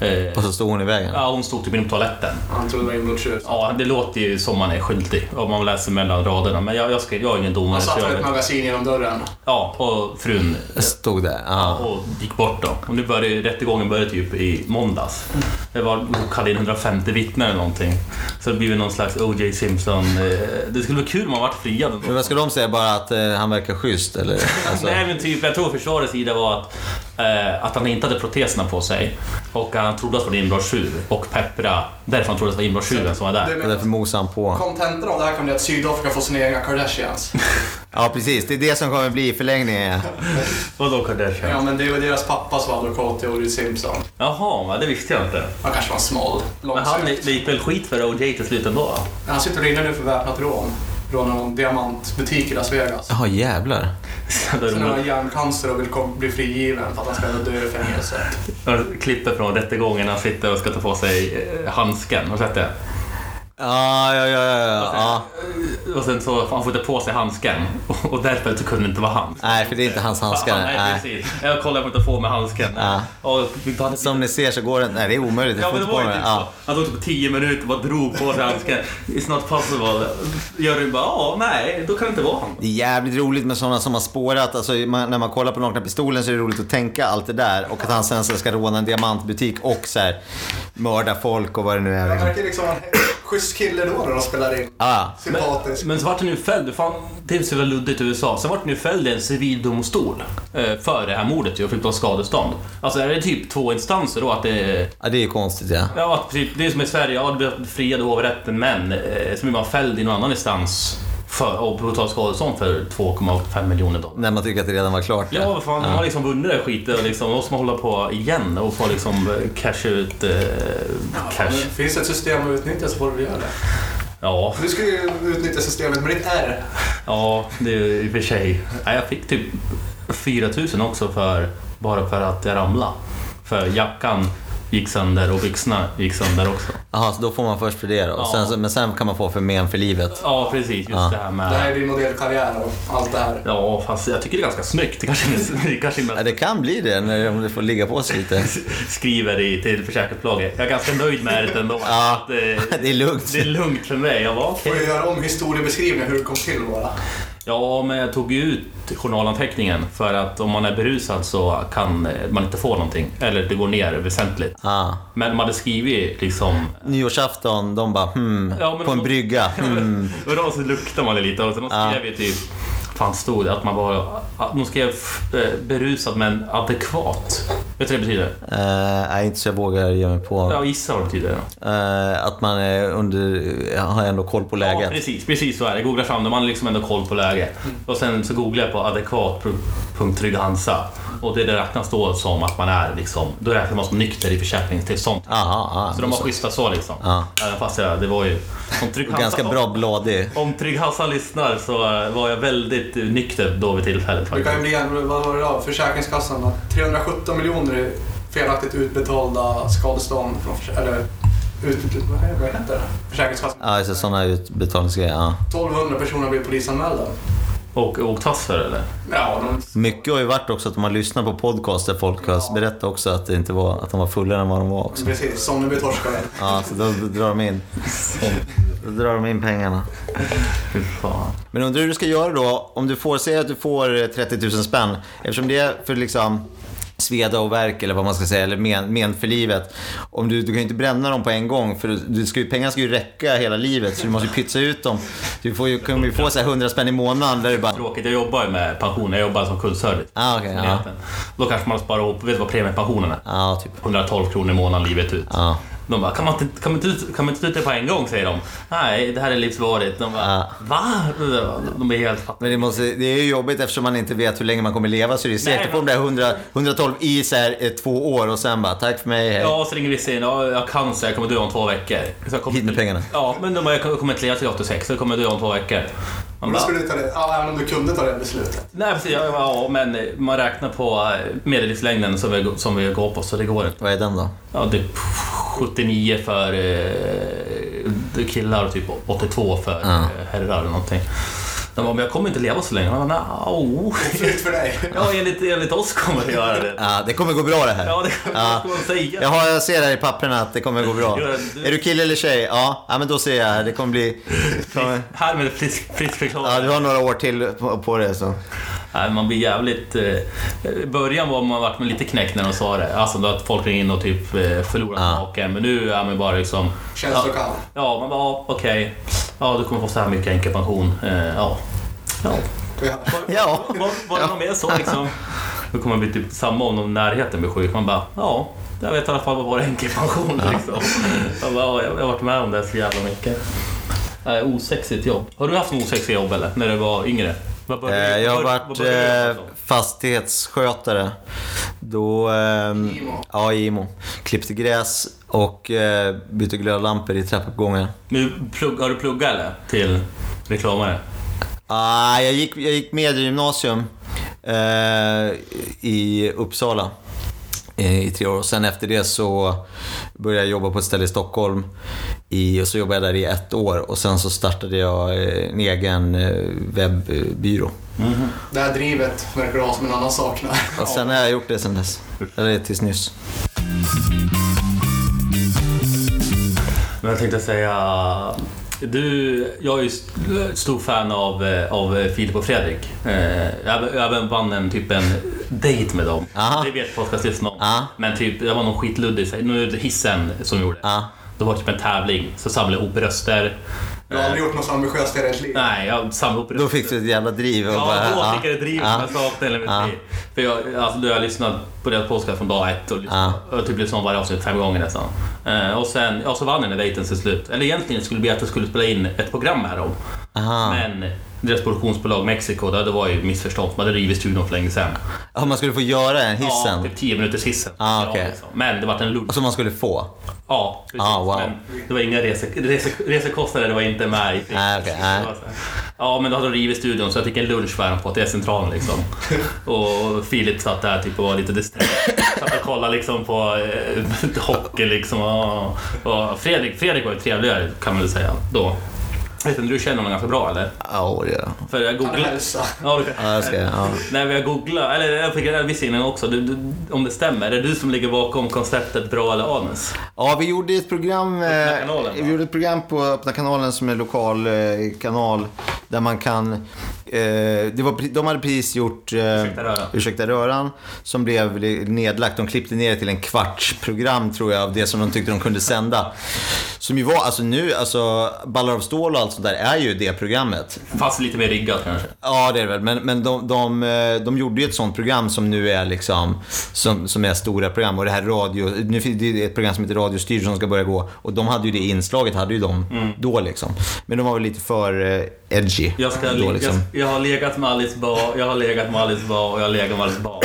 Eh, Och så stod hon i vägen. ja, hon stod typ på toaletten. Han trodde det var inbrottstjuv. Ja, det låter ju som man är skyldig om man läser mellan raderna. Men jag, jag, ska, jag är ingen domare. Han satte jag ett vet. magasin genom dörren. Ja, och frun Stod där. Ja. och gick bort då. Och nu började rättegången började typ i måndags. Det var de kallade in 150 vittnen eller någonting. Så det blir väl någon slags O.J. Simpson. eh, Det skulle vara kul om han vart friad. Men vad ska de säga? Bara att eh, han verkar schysst? Eller? Alltså, Nej men typ, jag tror försvarets sida var att, eh, att han inte hade proteserna på sig. Och han trodde att det var en inbrottstjuv. Och peppra, därför han trodde att det var inbrottstjuven som var där. och därför mosade han på. Kontentan av det här kan bli att Sydafrika får sina egna Kardashians. Ja, precis. Det är det som kommer bli i förlängningen. Vadå Kardashian? Ja, men det var deras pappa som var advokat till O.J. Simpson. Jaha, det visste jag inte. Han kanske var smal. Men han det gick väl skit för O.J. till slut ändå? Han sitter inne nu för väpnat rån. Rånar någon diamantbutik i Las Vegas. Jaha, jävlar. Sen har han hjärncancer och vill bli frigiven för att han ska dö i fängelse. roligt. Klippet från rättegången när han sitter och ska ta på sig eh, handsken. Har du sett det? Ja, ja, ja, ja, ja. ja. Och sen så får han får inte på sig handsken. Och och därför så kunde det inte vara han. Nej, för det är inte hans handskar. Nej, Nej. precis. Jag kollar på inte få med handsken. Ja. Och hade Som ni ser så går det... Nej, det är omöjligt. Du Ja får men det inte på den. typ Ja. så. Han tog typ 10 minuter och bara drog på sig handsken. It's not possible. Juryn bara, ja, nej, då kan det inte vara han. Det är jävligt roligt med sådana som har spårat. Alltså, man, när man kollar på Nakna Pistolen så är det roligt att tänka allt det där. Och att han sen ska råna en diamantbutik och så här, mörda folk och vad det nu är. Han Liksom. verkar liksom schysst kille då när de spelar in. Ah. Sympatisk. Men så vart han nu fälld. Fan, det är så jävla luddigt i USA. Sen vart han nu fälld i en civildomstol eh, för det här mordet ju och fick då skadestånd. Alltså är det typ två instanser då? Att det är... Ja, det är konstigt ja. Ja, att typ, det är som i Sverige, ja, det blir friad i hovrätten, men eh, så blir man fälld i någon annan instans för, och betala skadestånd för 2,5 miljoner dollar. När man tycker att det redan var klart. Ja, vad fan, man har liksom vunnit det skiten och liksom, då måste man hålla på igen och få liksom eh, cash ut eh, cash. Men finns det ett system att utnyttja så får du göra det. Ja, Du ska ju utnyttja systemet med ditt R. ja, det är ju i och för sig. Jag fick typ 4000 också för, bara för att jag ramlade. För jackan gick sönder och byxorna gick sönder också. Jaha, så då får man först för det då. Och sen, så- men sen kan man få för men för livet. Ja, precis. Just Ja. det här med... Det här är din modellkarriär och allt det här. Ja, fast jag tycker det är ganska snyggt. Det kanske, det kanske Ja, det kan bli det när, om det får ligga på sig lite. skriver i, till försäkringsbolaget. Jag är ganska nöjd med det ändå. Ja, Att, eh, det är lugnt. Det är lugnt för mig. Jag var okej. Får du göra om historiebeskrivningen hur det kom till bara. Ja, men jag tog ju ut journalanteckningen för att om man är berusad så kan eh, man inte få någonting. Eller det går ner väsentligt. Ah. Men de hade skrivit liksom... Nyårsafton, de bara hmm, Ja, på en de- brygga. Hmm. Och då så luktar man det lite och sen de Ja. skrev ju typ... Fan stod det att man var... att De skrev eh, berusad men adekvat. Vet du vad det betyder? Eh, nej, inte så jag vågar ge mig på. Ja, gissa vad det betyder. Eh, att man är under, har ändå koll på Ja, läget. precis, precis så är det. Googla fram det, man har liksom ändå koll på läget. Och sen så googlar jag på adekvat.trygg-hansa. Och det räknas då som att man är liksom, då räknas man som nykter i försäkringstillstånd. Aha, aha, Så de var schyssta så liksom. Ja. Även fast jag, det var ju... Om Hansa, Ganska bra bladig. Om Trygg Hansa lyssnar så eh, var jag väldigt eh, nykter då vid tillfället Det kan ju faktiskt. bli en, vad var det då? Försäkringskassan har 317 miljoner i felaktigt utbetalda skadestånd från eller ut, vad heter- det? Försäkringskassan. Ja, alltså sådana utbetalningsgrejer. Ja. 1200 personer blivit polisanmälda. Och åkt fast för det, eller? Ja, de, Mycket har ju varit också att man lyssnar på podcast där folk har berättat också att, det inte var, att de var fullare än vad de var också. precis. Sonneby torskade. Ja, så då drar de in. Då drar de in pengarna. Fy fan. Men undrar hur du ska göra då om du får, säg att du får eh, 30 000 spänn. Eftersom det är för liksom sveda och verk eller vad man ska säga, eller men, men för livet. Om du, du kan ju inte bränna dem på en gång för du ska, ju- pengarna ska ju räcka hela livet så du måste ju pytsa ut dem. Du får ju, kommer ju få så här 100 spänn i månaden där du bara... Tråkigt, jag jobbar ju med pension. Jag jobbar som kundservice. Ah, okej, ja. Då kanske man sparar ihop, vet du vad premiepensionen är? Ja, typ. 112 kronor i månaden livet ut. Ja. De bara, kan man, inte, kan, man inte, kan man inte ut det på en gång? säger de. Nej, det här är livsvarigt. De bara, Ja. va? De är helt fattiga. Men det, måste, det är ju jobbigt eftersom man inte vet hur länge man kommer leva. Så det är säkert få de där 100, 112 i så här, två år och sen bara tack för mig, hej. Ja, så ringer vissa in. Ja, jag har cancer, jag kommer dö om två veckor. Så jag kommer, Hit med pengarna. Ja, men de bara, jag kommer inte leva till 86, så jag kommer dö om två veckor. Man bara, skulle du ta det, ja, även om du kunde ta det beslutet. nej precis, ja, ja, men man räknar på eh, medellivslängden som vi, som vi går på, så det går inte. Vad är den då? Ja, det är 79 för eh, killar och typ 82 för Ja. eh, herrar eller någonting. De bara, men jag kommer inte leva så länge. Man bara, "Nja, Fritt för dig. Ja, enligt, enligt oss kommer det göra det. Ja, det kommer gå bra det här. Ja, det vad Ja. ska man säga? Jag, har, jag ser här i papperna att det kommer gå bra. Är du kille eller tjej? Ja, ja men då ser jag här. Det kommer bli... Kommer, Här med fritt, fritt förklarat. ja, du har några år till på, på det. Så. Nej, man blir jävligt... Eh, I början var man varit med lite knäckt när de sa det. Alltså då att folk ringde in och typ eh, förlorade Ja. maken. Men nu är man bara liksom... Känslokall. Ja, man bara, ja, okej. Ja, du kommer få så här mycket änkepension. Eh, ja. Ja. Ja. Ja. Var, var det någon mer så liksom? Då kommer man bli typ samma om någon närheten blir sjuk. Man bara, ja. Jag vet i alla fall vad vår änkepension liksom. Jag, bara, ja, jag har varit med om det så jävla mycket. Osexigt jobb. Har du haft något osexigt jobb eller? När du var yngre? Vad började- Eh, Jag har varit eh, fastighetsskötare. Då... ehm, Imo. Ja, i Imo. Klippte gräs och eh, bytte glödlampor i trappuppgången. Men plugg, har du pluggat eller? Till reklamare? Ah, jag, gick, jag gick mediegymnasium eh, i Uppsala eh, i tre år. Och sen efter det så började jag jobba på ett ställe i Stockholm. I, och så jobbade jag där i ett år och sen så startade jag eh, en egen eh, webbyrå. Det här drivet verkar ha som en annan sak. Och sen har jag gjort det sen dess. Eller tills nyss. Men jag tänkte säga... Du, jag är ju st- stor fan av, eh, av Filip och Fredrik. Eh, Jag jag även vann en typ en date med dem. Aha. Det vet podcastlyssnarna om. Ja. Men typ, det var någon skitluddig, nu är det hissen som gjorde. Ja. Det var typ en tävling, så samlade jag ihop röster. Du har aldrig gjort något så ambitiöst i hela ditt liv. Nej, jag samlade ihop röster. Då fick du ett jävla driv. Och Ja, bara, då fick jag det drivet ja. som jag saknade mitt liv. För jag, alltså, då har jag lyssnat på deras podcast från dag ett och lyssnat, jag typ lyssnat på varje avsnitt fem gånger nästan. Eh, och sen, ja, så vann jag när dejten till slut. Eller egentligen skulle det bli att jag skulle spela in ett program med dem. Aha. Men deras produktionsbolag Mexiko, det, var ju missförstånd. De hade rivit studion för länge sedan. Ja, man skulle få göra en hissen. Ja, typ 10 minuters hissen. Ah, Ja, okej. liksom. Men det var en lunch. Som man skulle få. Ja, precis. Ah, wow. Men det var inga rese, rese, resekostnader, det var inte med i var så här. Ja, men då hade de rivit studion så jag fick en lunch dem på T-centralen liksom. Och Filip satt där typ och var lite disträ. Satt och kollade liksom på eh, hockey liksom. Och, och Fredrik, Fredrik var ju trevligare kan man väl säga då. Jag vet inte, du känner honom ganska bra eller? Ja, det gör jag. För jag googlade... hälsa. Ja, du kan... Ja, jag ska, ja. Nej, men jag googlade, eller jag fick en viss innan också, du, du, om det stämmer. Är det du som ligger bakom konceptet Bra eller Anus? Ja, vi gjorde ett program, eh, kanalen, vi gjorde ett program på Öppna kanalen som är en lokal eh, kanal där man kan... Eh, det var, de hade precis gjort eh, Ursäkta röran. Ursäkta röran som blev nedlagt. De klippte ner det till en kvarts program tror jag av det som de tyckte de kunde sända. Som ju var, alltså nu, alltså Ballar av stål och allt sånt där är ju det programmet. Fast lite mer riggat kanske. Ja, det är det väl. Men, men de, de, eh, de gjorde ju ett sånt program som nu är liksom, som, som är stora program. Och det här radio, nu finns det ett program som heter Radiostyrd som ska börja gå. Och de hade ju det inslaget, hade ju de då liksom. Men de var väl lite för eh, edgy Jag, ska, då liksom. jag, jag har legat med Alice Ba, jag har legat med Alice Ba och jag har legat med Alice Ba.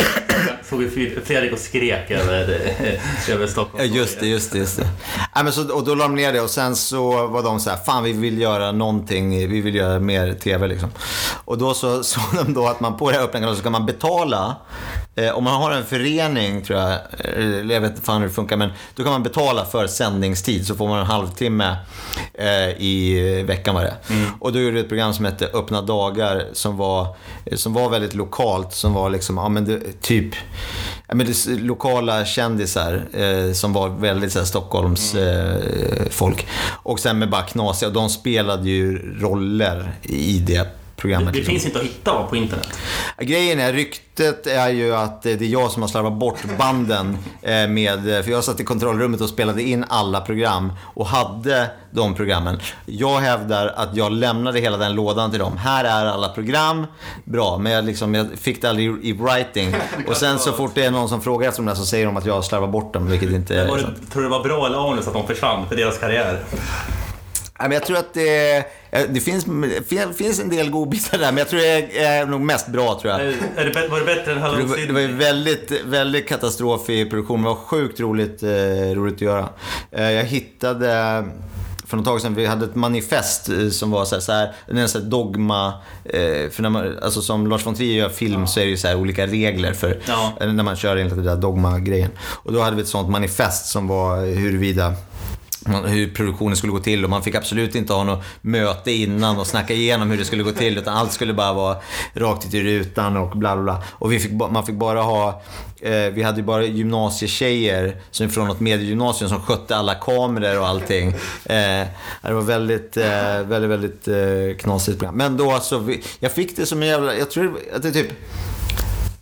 Såg ju Fredrik och skrek över, över Stockholm. Ja, just det, just det, just det. Ja, men så, och då la de ner det och sen så var de så här, fan vi vill göra någonting, vi vill göra mer TV liksom. Och då så såg de då att man på det här öppna kanalen så kan man betala om man har en förening, tror jag, eller jag vet inte fan hur det funkar, men då kan man betala för sändningstid. Så får man en halvtimme eh, i veckan var det. Och då gjorde vi ett program som hette Öppna dagar som var, som var väldigt lokalt. Som var liksom, ja men det, typ, ja, men det, lokala kändisar eh, som var väldigt så här, Stockholms eh, folk. Och sen med bara knasiga, och de spelade ju roller i det programmet. Det liksom. finns inte att hitta på internet. Grejen är, ryktet är ju att det är jag som har slarvat bort banden eh, med, för jag satt i kontrollrummet och spelade in alla program och hade de programmen. Jag hävdar att jag lämnade hela den lådan till dem. Här är alla program, bra, men jag, liksom, jag fick det aldrig i writing. Och sen så fort det är någon som frågar efter dem där så säger de att jag har slarvat bort dem, vilket inte är sant. det, tror du det var bra eller anus att de försvann för deras karriär? Men jag tror att det, eh, det finns, finns en del godbitar där, men jag tror det är, nog mest bra tror jag. Är är det, var det bättre än var, det var ju väldigt, väldigt katastrof i produktionen. Det var sjukt roligt, eh, roligt att göra. Eh, jag hittade för något tag sedan, vi hade ett manifest som var så här, så här, en sån här dogma, för när man, alltså som Lars von Trier gör film så är det ju så här olika regler för Ja. när man kör enligt det där dogma-grejen. Och då hade vi ett sånt manifest som var huruvida hur produktionen skulle gå till och man fick absolut inte ha något möte innan och snacka igenom hur det skulle gå till utan allt skulle bara vara rakt ut i rutan och bla bla bla. Och vi fick, man fick bara ha, eh, vi hade ju bara gymnasietjejer som från något mediegymnasium som skötte alla kameror och allting. Eh, det var väldigt, eh, väldigt, väldigt eh, knasigt program. Men då alltså, vi, jag fick det som en jävla, jag tror att det är typ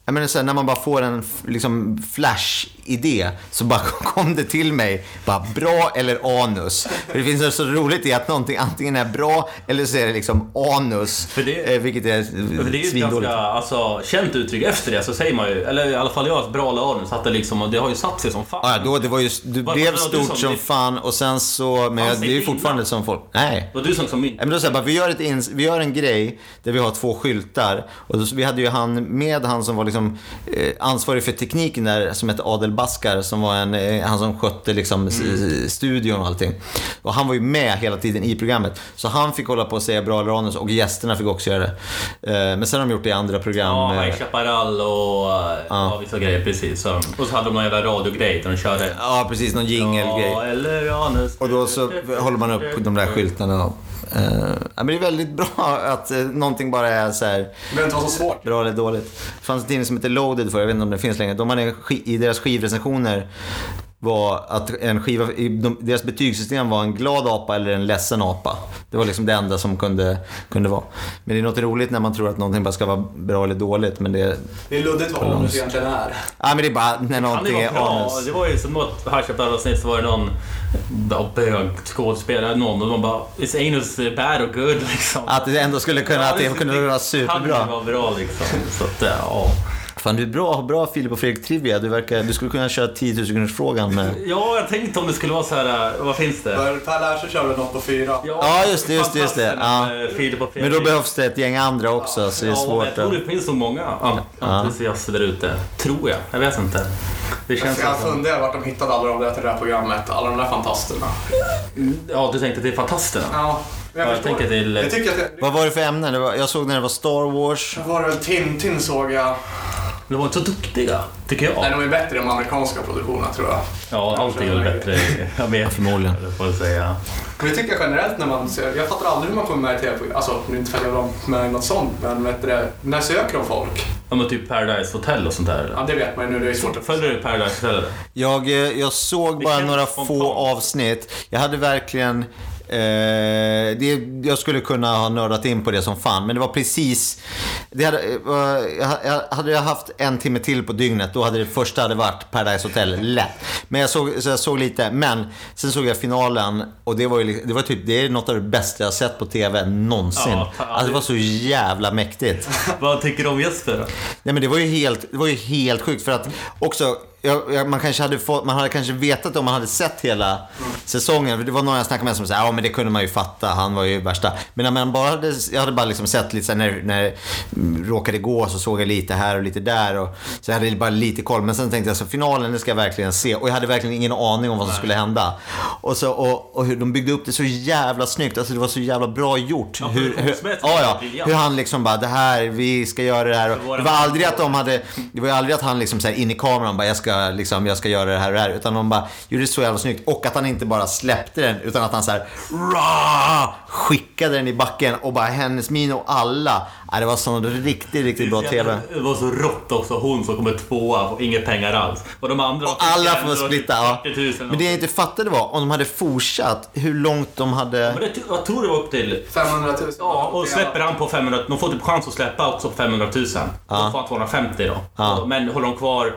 jag menar så här, när man bara får en liksom, flash-idé så bara kom det till mig. Bara, bra eller anus? För det finns något så roligt i att någonting antingen är bra eller så är det liksom anus. För det- eh, vilket är För det är ju ett ganska alltså, känt uttryck efter det, så säger man ju, eller i alla fall jag, bra eller anus, att det liksom, det har ju satt sig som fan. Ja, då, det var ju, blev vad var du stort som- som fan och sen så, men Fanns det är ju fortfarande innan? som folk, nej. Var du som som min. Ja, men då säger jag bara, vi gör, ett ins- vi gör en grej där vi har två skyltar. Och då, vi hade ju han med, han som var liksom, eh, ansvarig för tekniken där, som hette Adel Baskar, som var en, eh, han som skötte liksom, Mm. studion och allting. Och han var ju med hela tiden i programmet. Så han fick hålla på och säga bra eller anus och gästerna fick också göra det. Eh, men sen har de gjort det i andra program. Ja, High Chaparral och ja. ja, vissa grejer precis. Så, och så hade de någon jävla radiogrej där de körde ja, precis, någon jingelgrej. Ja, eller anus. Och då så håller man upp de där skyltarna. Och, ja, men det är väldigt bra att eh, någonting bara är så här Det behöver inte vara så svårt. bra eller dåligt. Det fanns en tidning som heter Loaded för jag vet inte om det finns längre. De hade i deras skivrecensioner var att en skiva, deras betygssystem var en glad apa eller en ledsen apa. Det var liksom det enda som kunde, kunde vara. Men det är något roligt när man tror att någonting bara ska vara bra eller dåligt. Men det, Det är luddigt vad anus egentligen är. ja, men det är bara när Kan det någonting är bra? anus. Det var ju som något High Chaparral-avsnitt så var det någon ja, bögskådespelare, någon och de bara Is anus bad or good liksom. Att det ändå skulle kunna, att det Ja, kunde vara Kan superbra. det vara bra liksom. Så att, ja. Fan, du är bra, bra Filip och Fredrik Trivia. Du, verkar, du skulle kunna köra 10 000 kronors frågan med... Ja, jag tänkte om det skulle vara så här. vad finns det? För Per Larsson kör väl något på fyra. Ja, just det, just det, just det. Ja. och Men då behövs det ett gäng andra också, så det är Ja, svårt jag tror det finns så många entusiaster där ute. Tror jag. Jag vet inte. Det känns Jag funderar vart de hittade alla de där till det här programmet. Alla de där fantasterna. Ja, du tänkte till Fantasterna? Ja, Ja, jag förstår. tänker till- Jag tycker att det... Vad var det för ämnen? Det jag såg när det var Star Wars. Då var det väl Tintin såg jag. De var inte så duktiga, tycker jag. Nej, de är bättre än de amerikanska produktionerna tror jag. Ja, allting är väl bättre i Amerika. förmodligen. eller Får jag säga. Men jag tycker generellt när man ser, jag fattar aldrig hur man kommer med i tv Alltså, nu inte för att jag var med i något sånt, men vet du det, när söker de folk? Ja, men typ Paradise Hotel och sånt där. Ja, det vet man ju nu, det är svårt att... Följer du Paradise Hotel? eller? Jag, eh, jag såg Det bara några spontant. få avsnitt. Jag hade verkligen... Eh, det, jag skulle kunna ha nördat in på det som fan, men det var precis... Det hade, eh, hade jag haft en timme till på dygnet, då hade det första hade varit Paradise Hotel, lätt. Men jag såg, så jag såg lite, men sen såg jag finalen och det var ju det var typ, det är något av det bästa jag sett på TV någonsin. Ja, alltså det var så jävla mäktigt. Vad tycker du om Jesper då? Nej men det var ju helt, det var ju helt sjukt för att också, jag, jag, man kanske hade fått, man hade kanske vetat om man hade sett hela säsongen. För det var några jag snackade med som sa, ja men det kunde man ju fatta, han var ju värsta. Men när man bara hade, jag hade bara liksom sett lite så när, när det mm, råkade gå så såg jag lite här och lite där. Och, så jag hade bara lite koll. Men sen tänkte jag så finalen, det ska jag verkligen se. Och jag hade verkligen ingen aning om vad som skulle hända. Och, så, och, och hur de byggde upp det så jävla snyggt. Alltså det var så jävla bra gjort. Ja, hur, hur, produktionsmässigt ja, ja, hur han liksom bara, det här, vi ska göra det här. Och Det var aldrig att de hade, det var aldrig att han liksom så in i kameran bara, jag ska, liksom, jag ska göra det här och det här. Utan de bara gjorde det så jävla snyggt. Och att han inte bara släppte den, utan att han så här, "Rah!" skickade den i backen. Och bara hennes min och alla. Ja, det var sån riktigt, riktigt bra TV. Det var så rått också. Hon som kommer tvåa och inga pengar alls. Och de andra... Och alla får splitta. Ja. 40 000 Men det jag inte fattade var om de hade fortsatt, hur långt de hade... Men det, jag tror det var upp till... 500 000. Ja, och släpper han på 500... De får typ chans att släppa också på 500 000. Då får han 250 då. Ja. Men håller de kvar...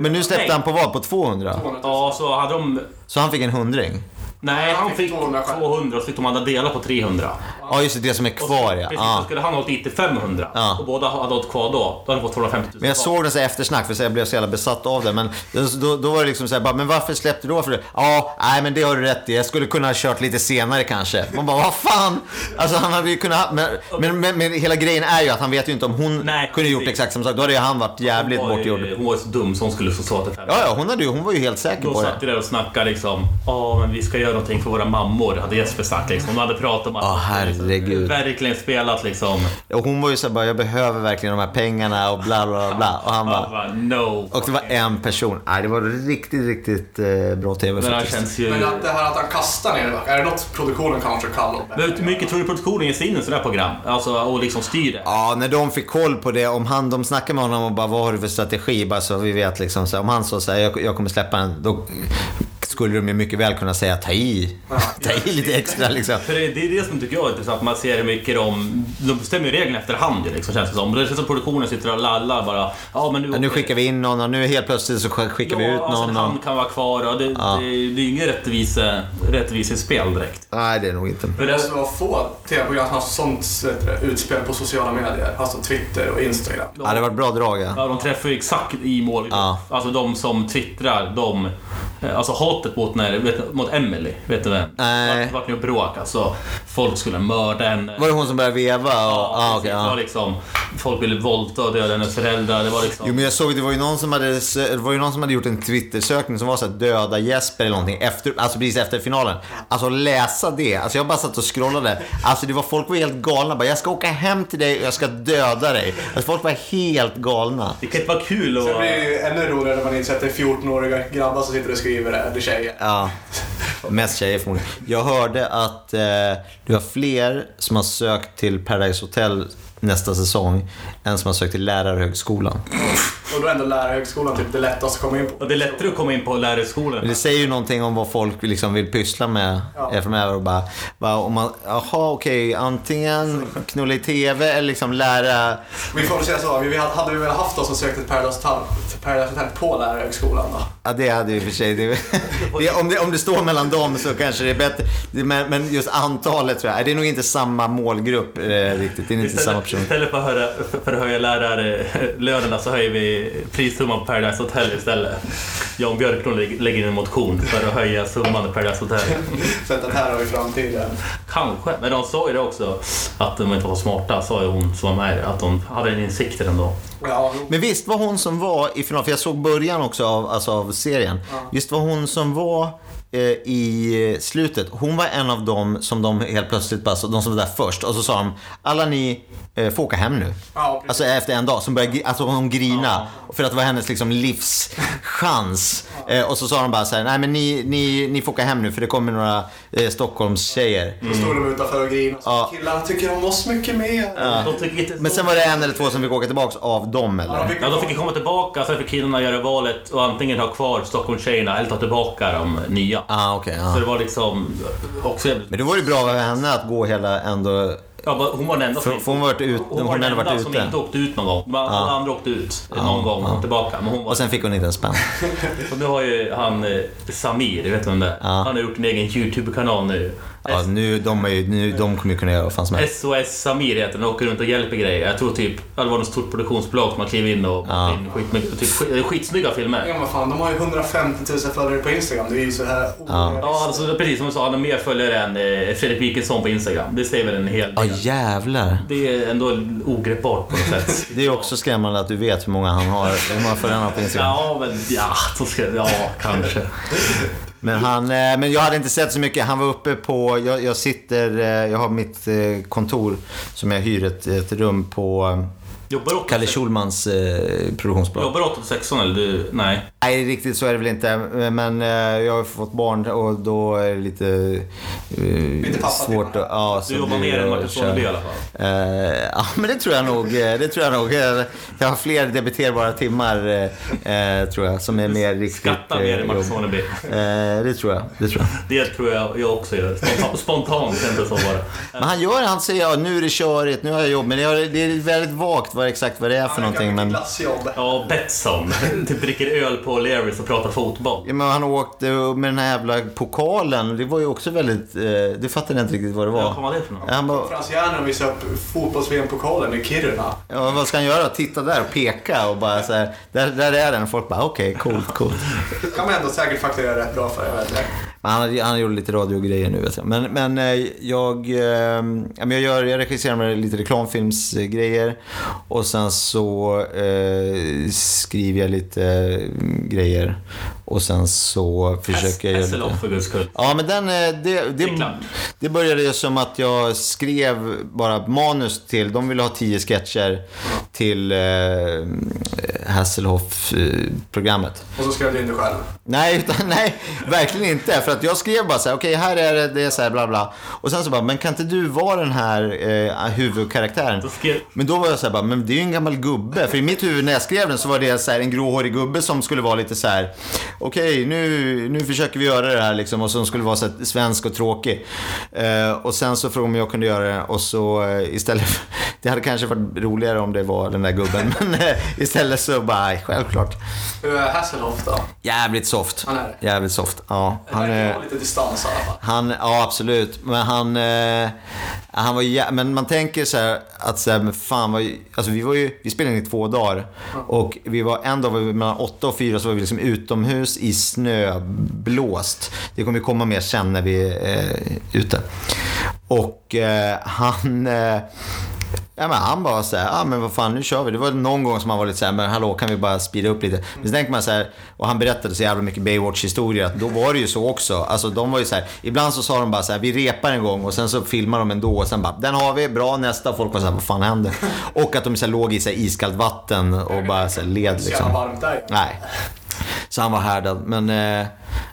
Men nu släppte han på vad? På 200? 200 000. Ja, så hade de... Så han fick en hundring? Nej, han fick fick 200 själv. 200 och så fick de andra dela på 300. Ja, just det. Det som är kvar ja. Precis, så skulle han ha dit till 500. Ja. Och båda hade hållit kvar då. Då hade de fått 250 000 Men jag kvar. såg den så eftersnack för så jag blev så jävla besatt av det. Men då, då, då var det liksom så här, bara, men varför släppte du då? För det? Ja, nej men det har du rätt i. Jag skulle kunna ha kört lite senare kanske. Man bara, vad fan? Alltså han hade ju kunnat, men, men, men, men hela grejen är ju att han vet ju inte om hon Nej, kunde gjort exakt samma sak. Då hade ju han varit jävligt hon var, bortgjord. hon var ju så dum så hon skulle få så till 500. Ja, ja, hon, hade ju, hon var ju helt säker Då på satt det. vi där och snackade liksom, ja men vi ska göra någonting för våra mammor, hade Jesper sagt liksom. Hon hade pratat om att Ja, herregud. verkligen spelat liksom. Och hon var ju så här, bara, jag behöver verkligen de här pengarna och bla bla bla. Och han Han bara, no. och det var en person. Nej, det var riktigt, riktigt eh, bra TV Men faktiskt. känns ju... Men att det här att han kastar ner det, är det något produktionen kanske kan då? Men hur mycket tror du produktionen ger sig in i sådana här program? Alltså, och liksom styr det? Ja, när de fick koll på det, om han, de snackade med honom och bara vad har du för strategi? Bara så vi vet liksom, så om han sa så här, jag, jag kommer släppa den, då skulle de ju mycket väl kunna säga ta i, ta i lite extra liksom. För det, det är det som tycker jag är intressant, man ser hur mycket de... De bestämmer ju reglerna efterhand ju, liksom, känns det som. Det känns som produktionen sitter och lallar bara. Ja, men nu, Ja, nu skickar vi in någon och nu helt plötsligt så skickar vi ut Alltså, någon. han Och... kan vara kvar och det, Ja. det, det är ju inget rättvise, rättvisespel direkt. Nej, det är nog inte. För Det det, måste vara få tv-program som har sånt det, utspel på sociala medier. Alltså Twitter och Instagram. Ja, det har varit bra drag ja. Ja, de träffar ju exakt i. Ja. Alltså de som twittrar, de... Alltså hatet mot, när, vet, mot Emily, vet du vem? Nej. Det vart ju bråk, alltså. Folk skulle mörda henne. Var det hon som började veva? Och... Ja, ah, okej, Det ja. var liksom... Folk ville våldta och döda hennes föräldrar. Det var liksom... Jo men jag såg, det var ju någon som hade, det var ju någon som hade gjort en Twitter-sökning som var så här döda Jesper eller någonting. Efter, alltså precis efter finalen. Alltså läsa det. Alltså jag bara satt och scrollade. Alltså det var, folk var helt galna. Bara, jag ska åka hem till dig och jag ska döda dig. Alltså folk var helt galna. Det kan inte vara kul att... Sen blir det ju ännu roligare när man inser att det är 14-åriga grabbar som sitter och skriver det, tjejer. Ja, mest tjejer förmodligen. Jag hörde att eh, du har fler som har sökt till Paradise Hotel nästa säsong än som har sökt till Lärarhögskolan. Och då är ändå lärarhögskolan typ det lättaste att komma in på. Och det är lättare att komma in på lärarhögskolan. Det säger ju någonting om vad folk liksom vill pyssla med Ja. ja. framöver. Och bara, bara, om man, jaha okej, antingen knulla i TV eller liksom lära... Vi får väl säga så, vi hade, hade vi väl haft oss som sökte ett Paradise Hotel, på lärarhögskolan då? Ja, det hade ju i och för sig... Det, det, om, det, om det står mellan dem så kanske det är bättre. Det- Men, men just antalet tror jag, det är nog inte samma målgrupp eh, riktigt. Det är inte samma Istället, person. istället för att, höra, för att höja lärarlönerna så höjer vi prissumman på Paradise Hotel istället. Jan Björklund lägger lägger in en motion för att höja summan i Paradise Hotel. Så att här har vi framtiden. Kanske, men de sa ju det också att de inte var smarta, sa ju hon som var med att de hade en insikt ändå. Ja, Men visst var hon som var i final, för jag såg början också av, alltså av serien. Visst var hon som var i slutet, hon var en av dem som de helt plötsligt bara, de som var där först, och så sa de alla ni eh, får åka hem nu. Ja. Alltså efter en dag, som började, alltså hon grina. För att det var hennes liksom livschans. Eh, och så sa de bara så här, nej men ni, ni, ni får åka hem nu för det kommer några eh, Stockholmstjejer. så stod de utanför och grinade. Ja. Killarna tycker om oss mycket mer. Men sen var det en eller två som fick åka tillbaks av dem Ja, eller? de fick- Ja, de fick komma tillbaka, sen fick killarna göra valet och antingen ha kvar Stockholmstjejerna eller ta tillbaka de nya. Ah, okej. ja. Så det var liksom också jävligt... Men det var ju bra för henne att gå hela ändå... Ja, hon var den enda För- för hon varit ut- hon var den enda som inte åkte ut någon gång. Alla andra åkte ut någon gång och kom tillbaka. Men hon var... Och sen fick hon inte en spänn. Och nu har ju han eh, Samir, vet du vem det är? Ja. Han har gjort en egen YouTube-kanal nu. Ja, nu, de, är ju, nu, de kommer ju kunna göra vad fan som helst. SOS Samir heter den, åker runt och hjälper grejer. Jag tror typ, ja, det var något stort produktionsbolag som har klivit in och Ja. in skitmycket, typ, skit, skitsnygga filmer. Ja, men fan, de har ju 150 000 följare på Instagram. Det är ju så här Ja. Ja, alltså, precis som du sa, han har mer följare än eh, Fredrik Wikingsson på Instagram. Det säger väl en hel Ja, del. jävlar. Det är ändå ogreppbart på något sätt. Det är också skrämmande att du vet hur många han har, hur många följare han har på Instagram. Ja, men ja, så ska, ja, kanske. Men, han, eh, men jag hade inte sett så mycket. Han var uppe på, jag, jag sitter, eh, jag har mitt eh, kontor som jag hyr ett, ett rum på Jobbar du Kalle 86 Schulmans eh, produktionsbolag. Jobbar du 86 eller du? Nej. Nej, riktigt så är det väl inte. Men eh, jag har fått barn och då är det lite, eh, Lite svårt att... Ja, så Du jobbar mer än köra. Sonneby i alla fall. Eh, ja, men det tror jag nog. eh, Det tror jag nog. Jag har fler debiterbara timmar, eh, eh, tror jag, som är mer riktigt Skatta mer än. Sonneby. Eh, Det tror jag. Det tror jag. Det tror jag jag också gör. Spontant, spontant känns det som bara. Men han gör han säger ja, nu är det körigt, nu har jag jobb. Men det är, det är väldigt vagt vad exakt vad det är för någonting. Men. Ja, Betsson. Typ dricker öl på Learys och pratar fotboll. ja, men han åkte med den här jävla pokalen. Det var ju också väldigt... eh, Det fattade jag inte riktigt vad det Vad var. fan var det för något? Han bara, Frans visade upp fotbolls-VM-pokalen i Kiruna. ja, vad ska han göra? Titta där och peka och bara så här, där, där är den. Folk bara okej, coolt, coolt. Det kan man ändå säkert fakturera rätt bra för. Jag vet inte. Men han, han gjorde lite radiogrejer nu vet jag. Men, men eh, jag, ehm, jag, jag, gör, jag regisserar med lite reklamfilmsgrejer. Och sen så eh, skriver jag lite mm, grejer. Och sen så försöker jag. Hasselhoff för guds skull. Ja, men den, eh, det, Det det, det började ju som att jag skrev bara manus till, de ville ha tio sketcher till eh, Hasselhoff-programmet. Och så skrev du in det själv. Nej, utan, nej, verkligen inte. För att jag skrev bara så här, okej här är det, det är så här bla bla. Och sen så bara, men kan inte du vara den här eh, huvudkaraktären? Men då var jag så här, bara, men det är ju en gammal gubbe. För i mitt huvud när jag skrev den så var det så här, en gråhårig gubbe som skulle vara lite så här, okej nu, nu försöker vi göra det här liksom. Och som skulle vara så här, svensk och tråkig. Eh, och sen så frågade de om jag kunde göra det. Och så eh, istället, för, det hade kanske varit roligare om det var den där gubben. Men eh, istället så bara, självklart. Hur är Hasselhoff då? Jävligt soft. Han är det. Jävligt soft, ja. Han verkar är... ha lite distans i alla fall. Han, ja absolut. Men han, eh, han var jä- Men man tänker så här att så här, men fan vad, alltså vi var ju, vi spelade in i två dagar. Och vi var, en dag var vi mellan åtta och fyra så var vi liksom utomhus i snöblåst. Det kommer komma mer sen när vi är eh, ute. Och eh, han... Eh, Ja, men han bara så här, ja men vad fan nu kör vi. Det var någon gång som han var lite så här, men hallå kan vi bara speeda upp lite. Men så tänker man så här, och han berättade så jävla mycket Baywatch-historier, att då var det ju så också. Alltså de var ju så här, ibland så sa de bara så här, vi repar en gång och sen så filmar de ändå och sen bara, den har vi, bra nästa. Folk var så här, vad fan händer? Och att de så här, låg i så här, iskallt vatten och bara så här, led Så liksom. varmt där. Nej. Så han var härdad, men eh, äh,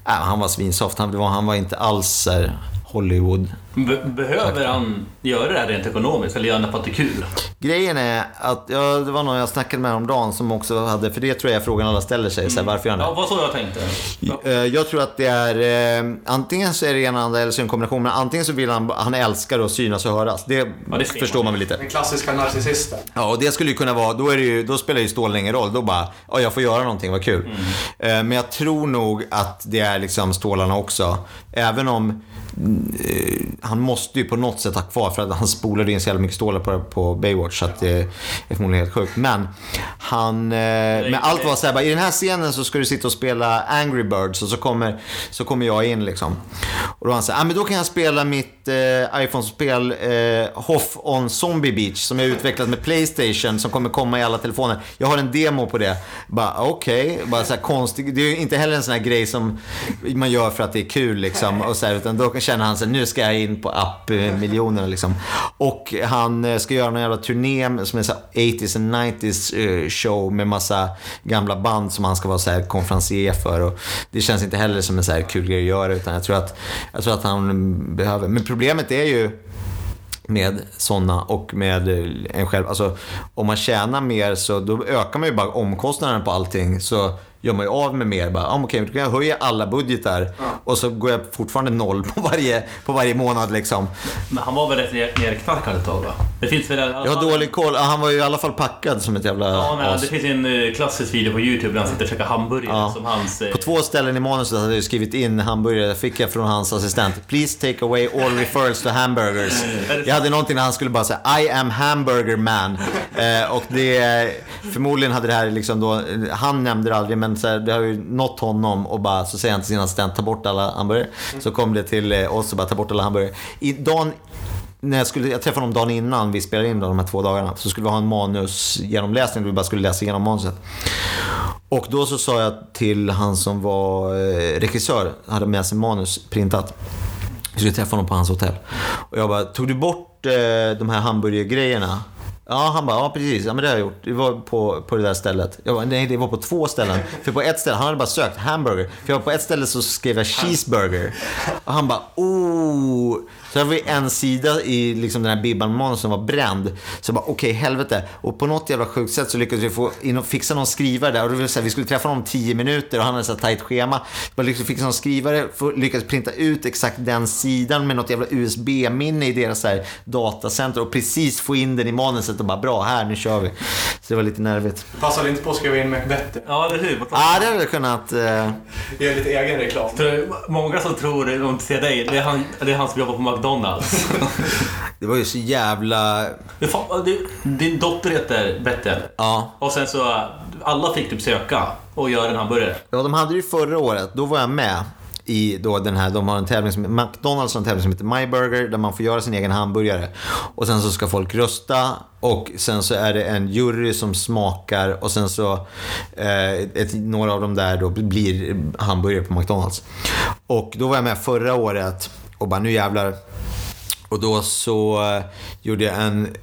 han var svinsoft. Han var, han var inte alls så Hollywood. Be behöver han göra det här rent ekonomiskt eller gör han det för att det är kul? Grejen är att, ja, det var någon jag snackade med om dagen som också hade, för det tror jag är frågan alla ställer sig, så här, varför gör han Ja, det? vad så jag tänkte. Eh, Jag tror att det är, eh, antingen så är det ena eller så är det en kombination, men antingen så vill han, han älskar att synas och höras. Det, det ser förstår man. man väl lite. Den klassiska narcissisten. Ja, och det skulle ju kunna vara, då, är det ju, då spelar ju stålen ingen roll. Då bara, ja jag får göra någonting, vad kul. Eh, Men jag tror nog att det är liksom stålarna också. Även om eh, han måste ju på något sätt ha kvar, för att han spolade in så jävla mycket stålar på, på Baywatch, så att det är förmodligen helt sjukt. Men han, eh, med allt var såhär, bara, i den här scenen så ska du sitta och spela Angry Birds och så kommer, så kommer jag in liksom. Och då han sagt, ah, men då kan jag spela mitt eh, iPhone-spel eh, Hoff on Zombie Beach som jag utvecklat med Playstation som kommer komma i alla telefoner. Jag har en demo på det. Bara okej, bara så här konstigt. Det är ju inte heller en sån här grej som man gör för att det är kul liksom. Och så här, utan då känner han sig nu ska jag in på app-miljonerna liksom. Och han eh, ska göra någon jävla turné som är så här 80s and 90s eh, show med massa gamla band som han ska vara så här konferencier för. Och det känns inte heller som en så här kul grej att göra utan jag tror att, jag tror att han behöver. Men problemet är ju med sådana och med eh, en själv. Alltså, om man tjänar mer så då ökar man ju bara omkostnaden på allting. Så gör man ju av med mer. Bara, ah, okej, då kan jag höja alla budgetar och så går jag fortfarande noll på varje, på varje månad liksom. Men han var väl rätt ner- nerknarkad ett tag va? Det finns väl alla Jag har dålig koll. Ah, Han var ju i alla fall packad som ett jävla Ja, nej, det finns en eh, klassisk video på YouTube där han sitter och käkar hamburgare Ja. som hans... eh, På två ställen i manuset hade jag skrivit in hamburgare. Fick jag från hans assistent. Please take away all referrals to hamburgers. Jag hade någonting där han skulle bara säga I am hamburger man. Eh, och det, förmodligen hade det här liksom då, han nämnde det aldrig men så här, det har ju nått honom och bara så säger han till sin assistent ta bort alla hamburgare. Så kom det till eh, oss och bara ta bort alla hamburgare. I dagen när jag, skulle, jag träffade honom dagen innan vi spelade in då, de här två dagarna. Så skulle vi ha en manusgenomläsning där vi bara skulle läsa igenom manuset. Och då så sa jag till han som var eh, regissör, hade med sig manus printat. Vi skulle träffa honom på hans hotell. Och jag bara, tog du bort eh, de här hamburgergrejerna? Ja, han bara, ja precis, ja men det har jag gjort. Det var på, på det där stället. Jag bara, nej det var på två ställen. För på ett ställe, han hade bara sökt hamburger. För jag på ett ställe så skrev jag cheeseburger. Och han bara, oh. Så det var en sida i liksom den här bibban som var bränd. Så jag bara, okej okay, helvete. Och på något jävla sjukt sätt så lyckades vi få in och fixa någon skrivare där. Och det vill säga, vi skulle träffa honom om tio minuter och han hade så tajt schema. Jag lyckades fixa någon skrivare, lyckades printa ut exakt den sidan med något jävla USB-minne i deras här datacenter och precis få in den i manuset och bara bra, här nu kör vi. Så det var lite nervigt. Passade inte på att skriva in Macbeth. Ja, eller hur? Ja, det hade jag kunnat... Uh... Göra lite egen reklam. Många som tror, om de ser dig, det är han, det är han som jobbar på McDonalds. det var ju så jävla... Din dotter heter Bettel. Ja. Och sen så, alla fick typ söka och göra en hamburgare. Ja, de hade det ju förra året. Då var jag med i då den här, de har en tävling som, McDonalds har en tävling som heter My Burger där man får göra sin egen hamburgare. Och sen så ska folk rösta och sen så är det en jury som smakar och sen så eh, ett, några av dem där då blir hamburgare på McDonalds. Och då var jag med förra året och bara nu jävlar. Och då så eh, gjorde jag en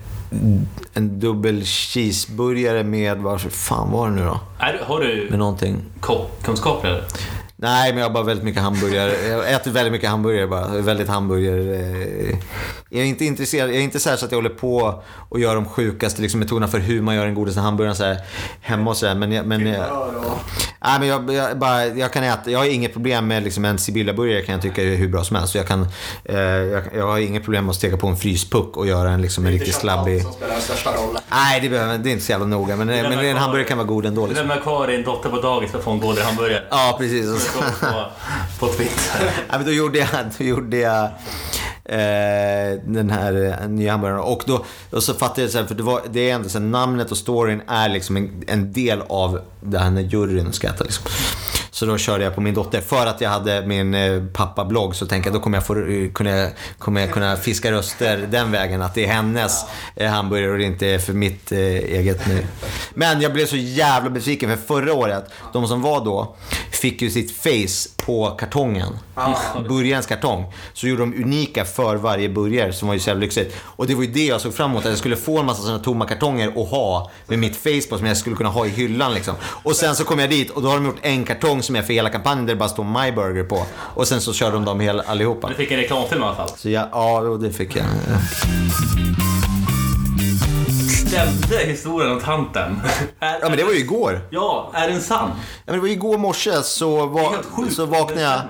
en dubbel cheeseburgare med, vad fan var det nu då? Är, har du med någonting. kockkunskaper eller? Nej, men jag har bara väldigt mycket hamburgare. Jag äter väldigt mycket hamburgare bara. Väldigt hamburgare. Eh, jag är inte intresserad. Jag är inte så, så att jag håller på och gör de sjukaste liksom, metoderna för hur man gör den godaste hamburgaren så här, hemma och så här. Men, jag, men, jag, nej, men jag, jag, bara, jag kan äta. Jag har inget problem med liksom, en Sibylla-burgare kan jag tycka är hur bra som helst. Så jag, kan, eh, jag, jag har inget problem med att steka på en fryspuck och göra en, liksom, en riktigt slabbig... som spelar den största rollen. Nej, det, behöver, det är inte så jävla noga. Men, men en hamburgare kan vara god ändå. Liksom. Du lämnar kvar din dotter på dagis för att få en godare hamburgare. Ja, precis på, på Twitter. ja, men då gjorde jag, då gjorde jag eh, den här eh, nya hamburgaren. Och, då, och så fattade jag, så här, för det, var, det är ändå så här, namnet och storyn är liksom en, en del av det här när juryn ska äta. Liksom. Så då körde jag på min dotter. För att jag hade min eh, pappa-blogg så tänkte jag då kommer jag, få, eh, kunna, kommer jag kunna fiska röster den vägen. Att det är hennes eh, hamburgare och det inte för mitt eget nu. Men jag blev så jävla besviken för förra året, de som var då, fick ju sitt face på kartongen. Burgarens kartong. Så gjorde de unika för varje burgare som var ju så jävla lyxigt. Och det var ju det jag såg fram emot. Att jag skulle få en massa sådana tomma kartonger och ha med mitt face på som jag skulle kunna ha i hyllan liksom. Och sen så kom jag dit och då har de gjort en kartong som är för hela kampanjen där det bara står My Burger på. Och sen så körde de dem hela, allihopa. Du fick en reklamfilm i alla fall? Så ja, ja, det fick jag. Stämde historien om tanten? Är, ja, men det var ju igår. Ja, är den sann? Ja, men det var igår morse så, va, så vaknade jag.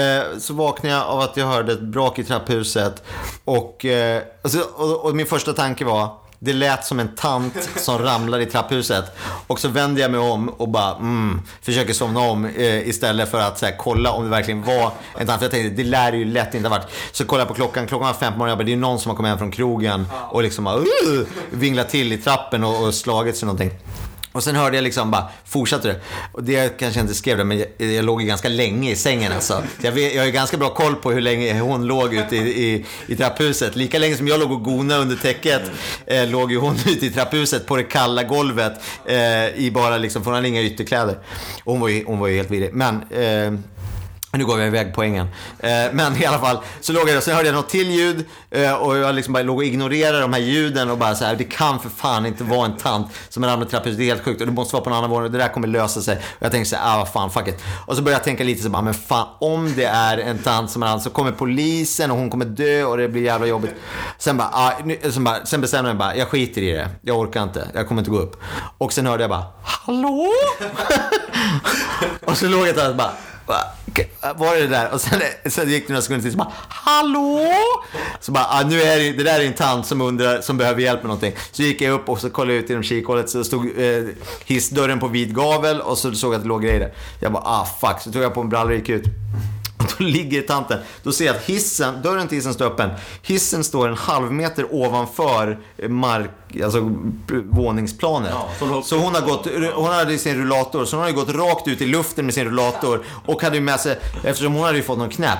Eh, så vaknade jag av att jag hörde ett brak i trapphuset. Och, eh, alltså, och, och min första tanke var det lät som en tant som ramlar i trapphuset. Och så vänder jag mig om och bara mm, försöker somna om eh, istället för att så här, kolla om det verkligen var en tant. För jag tänkte, det lär ju lätt inte ha varit. Så kollar jag på klockan, klockan var fem på morgonen. Jag bara, det är någon som har kommit hem från krogen och liksom bara, uh, vinglat till i trappen och, och slagit sig någonting. Och sen hörde jag liksom bara, fortsatte det. Och det kanske jag inte skrev det, men jag, jag låg ju ganska länge i sängen alltså. Jag, vet, jag har ju ganska bra koll på hur länge hon låg ute i, i, i trapphuset. Lika länge som jag låg och gona under täcket eh, låg ju hon ute i trapphuset på det kalla golvet. Eh, I bara liksom, för hon hade inga ytterkläder. Och hon var ju, hon var ju helt vidrig. Men eh, nu går jag iväg poängen. Eh, men i alla fall, så låg jag där, sen hörde jag något till ljud eh, och jag liksom bara låg och ignorerade de här ljuden och bara så här, det kan för fan inte vara en tant som har ramlat i trapphuset, det är helt sjukt och det måste vara på en annan våning, det där kommer lösa sig. Och jag tänkte så här, ah vad fan, fuck it. Och så började jag tänka lite så bara, ah, men fan om det är en tant som har ramlat så kommer polisen och hon kommer dö och det blir jävla jobbigt. Sen bara, ah, sen, bara sen bestämde jag mig bara, jag skiter i det, jag orkar inte, jag kommer inte gå upp. Och sen hörde jag bara, hallå? och så låg jag där och bara, var det det där? Och sen, sen gick det några sekunder till så bara Hallå? Så bara, ah, nu är det, det där är en tant som, undrar, som behöver hjälp med någonting. Så gick jag upp och så kollade jag ut genom kikhålet så stod eh, hissdörren på vid gavel och så såg jag att det låg grejer där. Jag bara, ah fuck. Så tog jag på en brallor och gick ut. då ligger tanten. Då ser jag att hissen, dörren till hissen står öppen. Hissen står en halv meter ovanför mark, alltså våningsplanet. Ja, så hon har gått, hon hade sin rullator, så hon har ju gått rakt ut i luften med sin rullator. Och hade ju med sig, eftersom hon hade ju fått någon knäpp,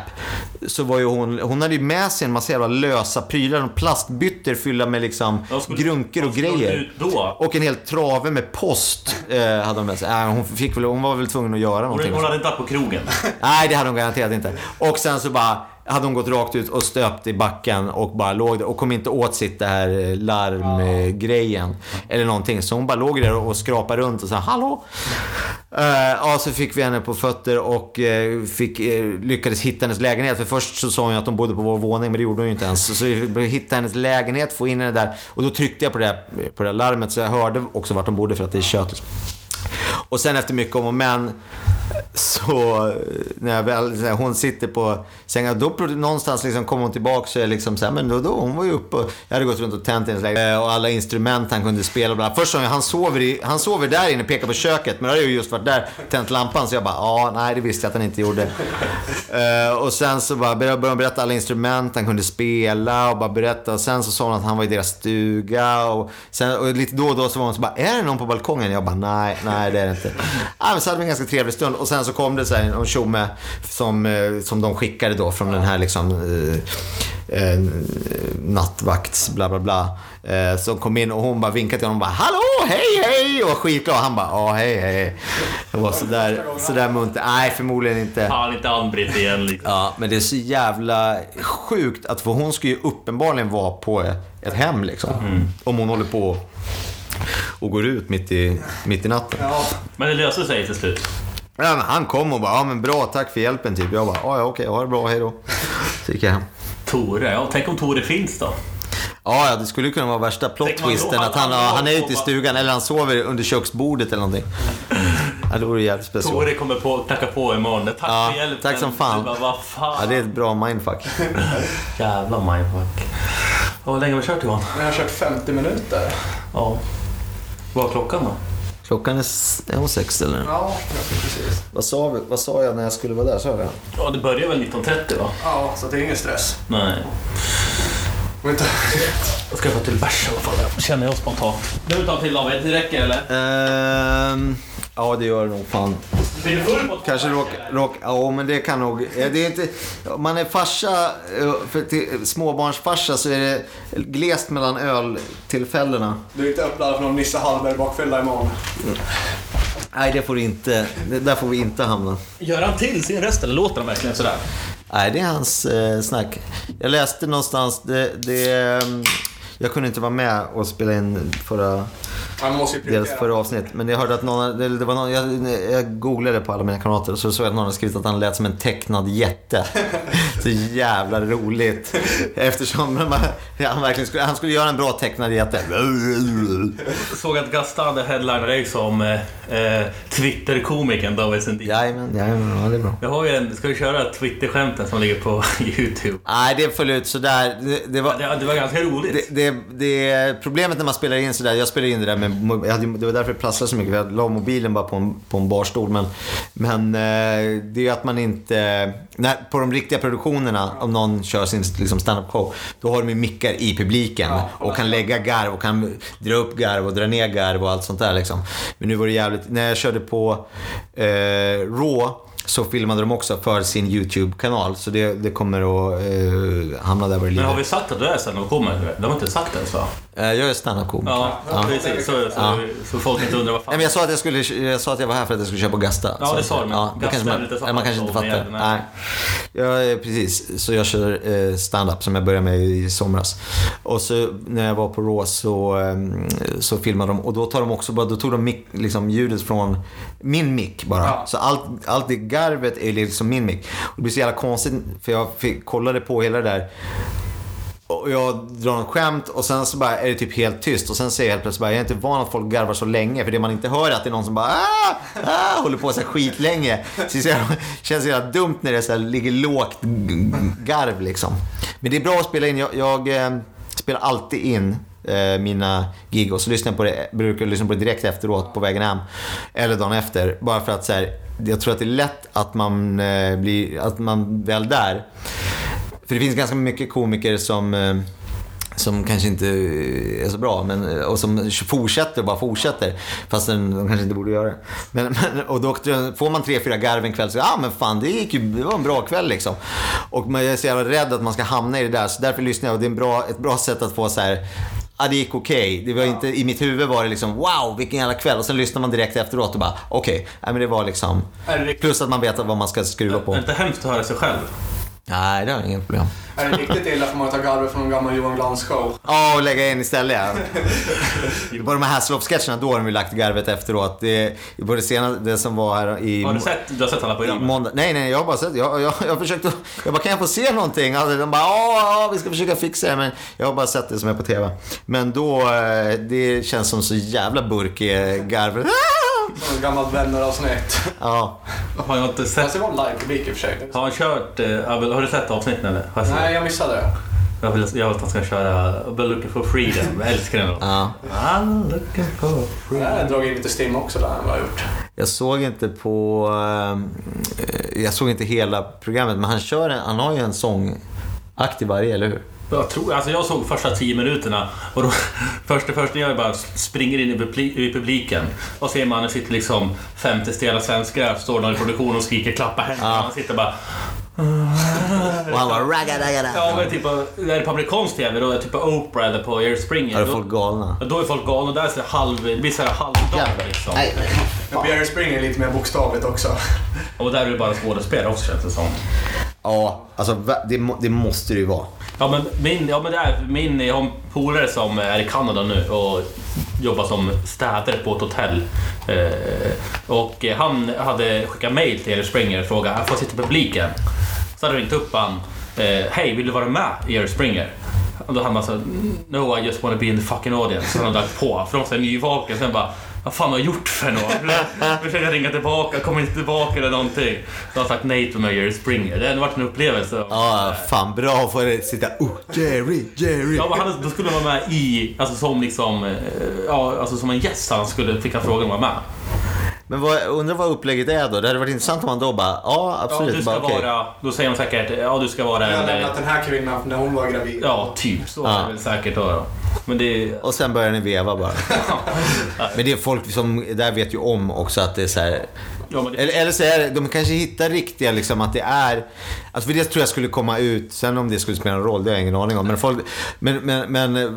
så var ju hon, hon hade ju med sig en massa jävla lösa prylar. och Plastbyttor fyllda med liksom skulle- grunkor och grejer. Och en hel trave med post eh, hade hon med sig. Äh, hon, fick väl, hon var väl tvungen att göra någonting. hon hade inte varit på krogen. Nej, det hade hon garanterat inte. Och sen så bara hade hon gått rakt ut och stöpt i backen och bara låg där och kom inte åt sitt det här eh, larmgrejen. Eller någonting. Så hon bara låg där och skrapade runt och sa hallå. Uh, ja, så fick vi henne på fötter och uh, fick, uh, lyckades hitta hennes lägenhet. För först så sa hon ju att hon bodde på vår våning, men det gjorde hon ju inte ens. Så vi hittade hennes lägenhet, få in henne där. Och då tryckte jag på det, här, på det här larmet så jag hörde också vart hon bodde för att det är kött. Liksom. Och sen efter mycket om och men så när jag väl, här, hon sitter på sängen, då någonstans liksom kom hon tillbaka så jag liksom så här, men då, då, hon var ju uppe och jag hade gått runt och tänt hennes Eh, och alla instrument han kunde spela bla. Först sa han sover, i, han sover där inne, pekar på köket, men då hade jag ju just varit där, tänt lampan, så jag bara, ja, nej det visste jag att han inte gjorde. Eh, och sen så bara började han berätta alla instrument han kunde spela och bara berätta. Och sen så sa hon att han var i deras stuga och, sen, och lite då och då så var hon så bara, är det någon på balkongen? Jag bara, nej, nej det är det inte. Ja, så hade vi en ganska trevlig stund och sen så kom det så här, en tjomme som, eh, som de skickade då från den här liksom eh, eh, nattvakts bla bla bla. Eh, som kom in och hon bara vinkade till honom och bara Hallå, hej hej! Och var skitglad. Han bara ja, hej hej. Det var sådär, sådär munter. Nej, förmodligen inte. Fan, inte Ann-Britt igen liksom. Ja, men det är så jävla sjukt att för hon ska ju uppenbarligen vara på ett hem liksom. Om hon håller på och går ut mitt i, mitt i natten. Ja, Men det löser sig till slut. Ja, men han kom och bara, ja men bra, tack för hjälpen typ. Jag bara, ja ja, okej, ha det bra, hej då. Så gick jag hem. Tore, ja tänk om Tore finns då? Ja, ja, det skulle kunna vara värsta plot twisten att han, han- han är ute i stugan eller han sover under köksbordet eller någonting. Ja, det vore jävligt speciellt. Tore kommer på, knacka på imorgon. Tack Ja, för hjälpen. tack som fan. Bara, vad fan. Ja, det är ett bra mindfuck. Jävla mindfuck. Ja, Hur länge har vi kört Johan? men jag har kört 50 minuter. Ja. Vad är klockan då? Klockan är, är hon sex eller? Ja, precis. Vad sa, vi, vad sa jag när jag skulle vara där? Sa jag det? Ja, det börjar väl 19.30 va? Ja, så det är ingen stress. Nej. Inte- Jag ska få till bärs i alla fall. Känner jag spontant. Du tar till David, det räcker eller? Ehm, ja, det gör det nog fan. Du Kanske råk, råk, ja men det kan nog, det är inte, om man är farsa, eh, för till, småbarnsfarsa så är det glest mellan öltillfällena. Du är inte uppladdad för någon Nisse Hallberg bakfylla imorgon. Nej, det får det inte, det, där får vi inte hamna. Gör han till sin röst eller låter han verkligen sådär? Nej, det är hans eh, snack. Jag läste någonstans, det, det, ehm, jag kunde inte vara med och spela in förra deras förra avsnitt. Men jag hörde att någon, det, det var någon jag, jag googlade på alla mina kamrater och så såg jag att någon hade skrivit att han lät som en tecknad jätte. Så jävla roligt. Eftersom man, han verkligen skulle, han skulle göra en bra tecknad jätte. Såg att Gasta hade headliner dig som eh, eh, Twitter-komikern David Sundin. Jajamän, jajamän, ja, det är bra. Jag har ju en, ska vi köra Twitter-skämten som ligger på YouTube? Nej, det föll ut sådär. Det, det var... Det, det var ganska roligt. Det, det, det, problemet när man spelar in sådär, jag spelade in det där med, jag hade, det var därför det prasslade så mycket, jag la mobilen bara på en, på en barstol. Men, men eh, det är att man inte, när, på de riktiga produktionerna, om någon kör sin liksom, stand-up show, då har de ju mickar i publiken och kan lägga garv och kan dra upp garv och dra ner garv och allt sånt där liksom. Men nu var det jävligt, när jag körde på eh, Raw, så filmade de också för sin YouTube-kanal. Så det, det kommer att eh, hamna där var det Men har vi sagt att du är kommer? De har inte sagt det ens va? Eh, jag är standup-komiker. Ja, precis. Så, så, Ja. så folk inte undrar vad fan. Nej, men jag, sa att jag, skulle, jag sa att jag var här för att jag skulle köpa Gasta. Ja, det sa du, men Ja, Gasta kanske är man, lite nej, man kanske inte fattar. Nej. Ja, precis. Så jag kör eh, stand-up som jag började med i somras. Och så när jag var på Raw så, eh, så filmade de och då, tar de också, bara, då tog de mic, liksom, ljudet från min mick bara. Ja. Så allt, allt det garvet är liksom min mick. Det blir så jävla konstigt för jag fick, kollade på hela det där och jag drar något skämt och sen så bara är det typ helt tyst. Och sen säger jag helt plötsligt bara, jag är inte van att folk garvar så länge. För det man inte hör är att det är någon som bara ah, ah, håller på så här skitlänge. Så det känns så jävla dumt när det så här ligger lågt garv liksom. Men det är bra att spela in. Jag, jag eh, spelar alltid in eh, mina gig och så lyssnar jag på det, brukar jag lyssna på det direkt efteråt på vägen hem. Eller dagen efter. Bara för att så här, jag tror att det är lätt att man eh, blir, att man väl där. För det finns ganska mycket komiker som eh, som kanske inte eh, är så bra men, eh, och som fortsätter och bara fortsätter fast de kanske inte borde göra det. Men, men, och då får man tre, fyra garv en kväll så ja ah, men fan det, gick ju, det var en bra kväll liksom. Och jag är så jävla rädd att man ska hamna i det där så därför lyssnar jag och det är en bra, ett bra sätt att få så här Ja, det gick okej. Okay. ja. I mitt huvud var det liksom wow, vilken jävla kväll. Och sen lyssnar man direkt efteråt och bara okej. Okay. Men det var liksom... Plus att man vet vad man ska skruva på. Är det inte hemskt att höra sig själv? Nej, det har jag inget problem. Är det riktigt illa får man ta garvet från en gammal Johan Glans-show. Ja, och lägga in istället ja. på de här Hasselhoff-sketcherna, då har de ju lagt garvet efteråt. Det, på det senaste, det som var här i... Har du sett, du har sett alla program? Måndag, nej, nej, jag har bara sett, jag, jag, jag försökte, jag bara, kan jag få se någonting? Alltså, de bara, ja, vi ska försöka fixa det, men jag har bara sett det som är på TV. Men då, eh, det känns som så jävla burkig garv. Som gammalt vänner-avsnitt. Ja. Har jag inte sett... Fast det var en live-publik i och för sig. Har han kört... Eh, har du sett avsnitten eller? Nej, jag missade det. Jag vill, jag vill att han ska köra been looking for freedom. Jag älskar den låten. Ja. I'm looking for freedom. Jag har dragit in lite stim också där, vad jag gjort. Jag såg inte på... eh, Jag såg inte hela programmet, men han, kör en, han har ju en sångakt i varje, eller hur? Jag, tror, alltså jag såg första tio minuterna och då, först, först när jag bara springer in i, publi, i publiken och ser mannen sitter liksom 50 stela svenskar, står någon i produktion och skriker klappa händerna. Ja. Han sitter bara... Och han bara ragga, ragga, ragga. Ja, men typ, är det på amerikansk TV, då är typ på Oprah eller på Jerry Springer. Då är folk galna. då är folk galna. Där är det halv, det blir såhär halvdag liksom. Nej, nej. Men Jerry Springer är lite mer bokstavligt också. Och där är det bara skådespelare också känns det som. Ja, alltså det, det måste det ju vara. Ja men min, ja, men det är, min, jag har en polare som är i Kanada nu och jobbar som städare på ett hotell. Eh, och han hade skickat mail till Jerry Springer och frågat, jag sitta i publiken. Så hade jag ringt upp han. Eh, Hej, vill du vara med i Jerry Springer? Och då han bara så, No, I just wanna be in the fucking audience. Så han hade lagt på. För de är nyvaken. Sen bara, vad fan har jag gjort för något? Försöker ringa tillbaka, kommer inte tillbaka eller någonting. Så har sagt nej till mig Jerry Springer. Det har varit en upplevelse. Ja, fan bra att få sitta oh, Jerry, Jerry. Ja, men han, då skulle han vara med i, alltså som liksom, eh, ja, alltså som en gäst han skulle, fick han frågan om vara med. Men vad, undrar vad upplägget är då? Det hade varit intressant om man då bara, ja Ja, absolut. du ska bara, vara, då säger de säkert, ja du ska vara Jag har en, lämnat eh, den här kvinnan när hon var gravid. ja typ så Ja. är det väl säkert då. då. Men det, Och sen börjar ni veva bara. Men det är folk som där vet ju om också att det är så här. Ja, det Eller, eller så är det, de kanske hittar riktiga liksom att det är... Alltså för det tror jag skulle komma ut, sen om det skulle spela någon roll, det har jag ingen aning om. Men, folk, men, men, men eh,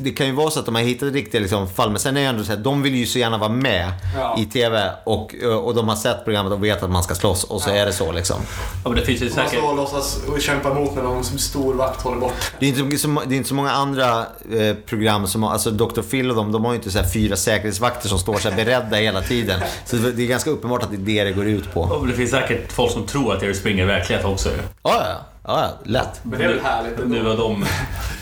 det kan ju vara så att de har hittat riktiga liksom, fall. Men sen är det ändå så här, de vill ju så gärna vara med Ja. i TV. Och, och de har sett programmet och vet att man ska slåss. Och så är det så liksom. ja, men det finns ju Man säkert... står och låtsas och kämpa emot när någon som stor vakt håller bort. Det är inte så, det är inte så många andra eh, program som har, alltså Dr. Phil och de, de har ju inte så här fyra säkerhetsvakter som står så här beredda hela tiden. Så det är ganska uppenbart att det är det det går ut på. Men det finns säkert folk som tror att Jerry Springer är verklighet också. Ja, ja, ja, lätt. Men det är väl härligt Nu ändå. vad de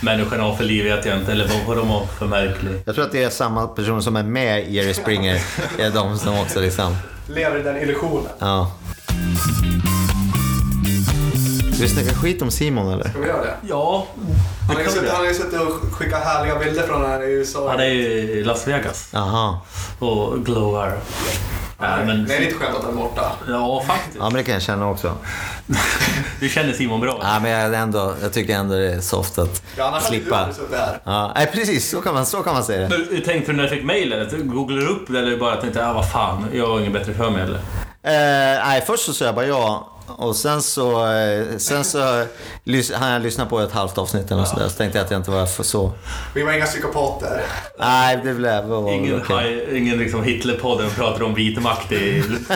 människorna har för liv vet jag inte, eller vad- de har för märklig... Jag tror att det är samma personer som är med i Jerry Springer, är de som också liksom, Lever i den illusionen. ja. Ska vi snacka skit om Simon eller? Ska vi göra det? Ja, Han har ju suttit, han har ju suttit och skickat härliga bilder från här i USA. han är ju i Las Vegas Jaha. och glowar. Nej, men... Det är lite skönt att han är borta. Ja, faktiskt. Ja, men det kan jag känna också. Du känner Simon bra? Ja, men jag, ändå, jag tycker ändå det är soft att Ja, slippa. Ja, nej, precis. Så kan man, så kan man säga det. Hur tänkte du när du fick mejlet? Googlade du upp det eller bara tänkte ah, vad fan, jag har inget bättre för mig eller? Eh, nej, först så sa jag bara ja. Och sen så, eh, sen så hann jag lyssna på ett halvt avsnitt eller sådär. Så tänkte jag att jag inte var för så. Vi var inga psykopater. Nej, det blev var Ingen, haj- ingen liksom Hitlerpodden pratar om vit makt i...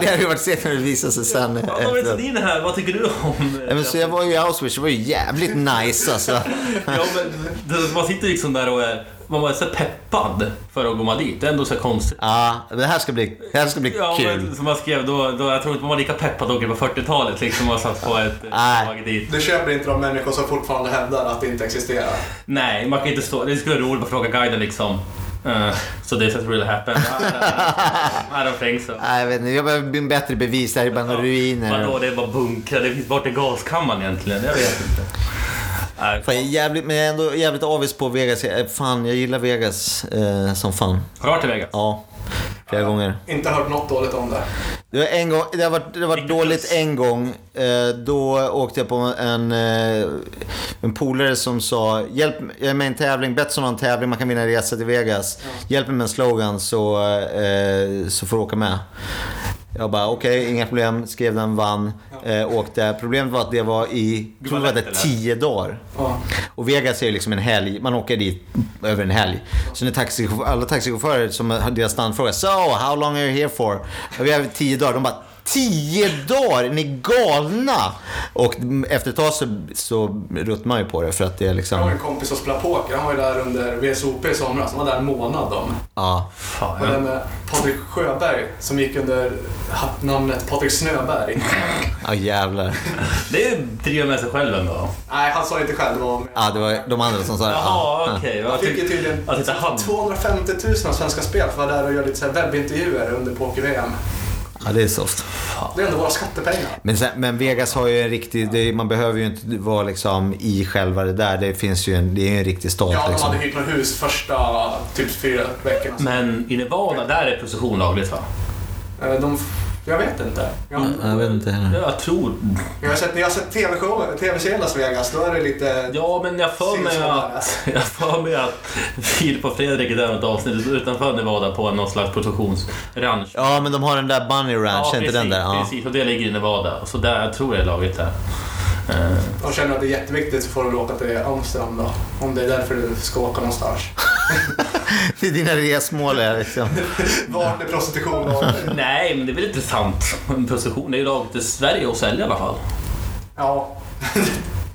Det hade ju varit segt när det visade sig sen. Ja, men efteråt. din här, vad tycker du om... Ja, men så jag var ju i Auschwitz, det var ju jävligt nice alltså. Ja, men man sitter liksom där och är... Man var så peppad för att komma dit. Det är ändå så konstigt. Ja, det här ska bli, det här ska bli Ja, kul. men som jag skrev då, då, jag tror inte man var lika peppad då på 40-talet liksom och satt på ett Nej. tåg dit. Du köper inte de människor som fortfarande hävdar att det inte existerar. Nej, man kan inte stå... Det skulle vara roligt att fråga guiden liksom. Uh, so this has really happened. I don't think so. Nej, jag vet inte, jag behöver en bättre bevis. Det här är bara några ruiner. Vadå, det är bara bunkrar? Det finns vart är gaskammaren egentligen? Jag vet inte. Nej, Fan, jag är jävligt, men jag är ändå jävligt avis på Vegas. Jag, fan, jag gillar Vegas eh, som fan. Har du varit i Vegas? Ja. flera gånger. Inte hört något dåligt om det. Det, var en gång, det har varit, det har varit dåligt plus. en gång. Eh, då åkte jag på en, eh, en polare som sa Hjälp, jag är med i en tävling, Betsson har en tävling, man kan vinna en resa till Vegas. Hjälp mig med en slogan så, eh, så får du åka med. Jag bara okej, inga problem. Skrev den, vann, eh, åkte. Problemet var att det var i, jag tror det var tio dagar. Ja. Och Vegas är ju liksom en helg, man åker dit över en helg. Så när taxi, alla taxichaufförer som deras standfråga So, how long are you here for? Och vi har tio dagar. De bara Tio dagar? Är ni galna? Och efter ett tag så, så ruttnar man ju på det för att det är Jag har liksom... en kompis som spelar poker. Han var ju där under VSOP i somras. Han var där en månad om. Ja. Fan, Och den med Patrik Sjöberg som gick under namnet Patrik Snöberg. Ja jävlar. det driver med sig själv ändå. Nej, han sa inte själv. Var Ja, det var de andra som sa det. Jaha, Ja. okej. Han Jag fick ju tyckte- tydligen jag tyckte han... 250 000 av Svenska Spel för att vara där och göra lite så här webbintervjuer under poker-VM. Ja, det är soft. Det är ändå våra skattepengar. Men, sen, men Vegas har ju en riktig... Det, man behöver ju inte vara liksom i själva det där. Det finns ju en, det är ju en riktig stad Ja, de liksom. hade hyrt något hus första typ fyra veckorna. Men i Nevada, där är prostitution lagligt va? Eh, De, jag vet inte. Jag, Jag vet inte heller. Jag tror... jag har sett, när jag har sett TV-shower, TV-serien Las Vegas, då är det lite... Ja, men jag för mig att... Jag för mig att Filip och Fredrik i det här avsnittet utanför Nevada på någon slags prostitutionsranch. Ja, men de har den där Bunny Ranch, Ja, inte precis, den där? Ja. precis. Och det ligger i Nevada. Så där jag tror jag är lagligt där. Eh, De känner att det är jätteviktigt så får du åka till Amsterdam då. Om det är därför du ska åka någonstans. Det är dina resmål är liksom. Vart är prostitution? Nej, men det är väl intressant. Prostitution är ju lagligt i Sverige att sälja i alla fall. Ja.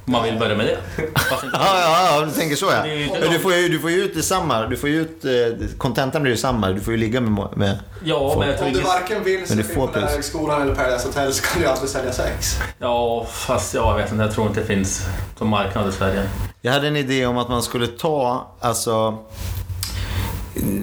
Om man vill börja med det. Ja, ja, ja, du tänker så ja. Ju du får ju, du får ju ut det samma. Du får ju ut... eh, Kontentan blir ju samma. Du får ju ligga med... med Ja, men jag tror Om du varken vill får på. Lärarhögskolan eller Paradise Hotel så kan du alltid sälja sex. Ja, fast ja, jag vet inte. Jag tror inte det finns som marknad i Sverige. Jag hade en idé om att man skulle ta, alltså...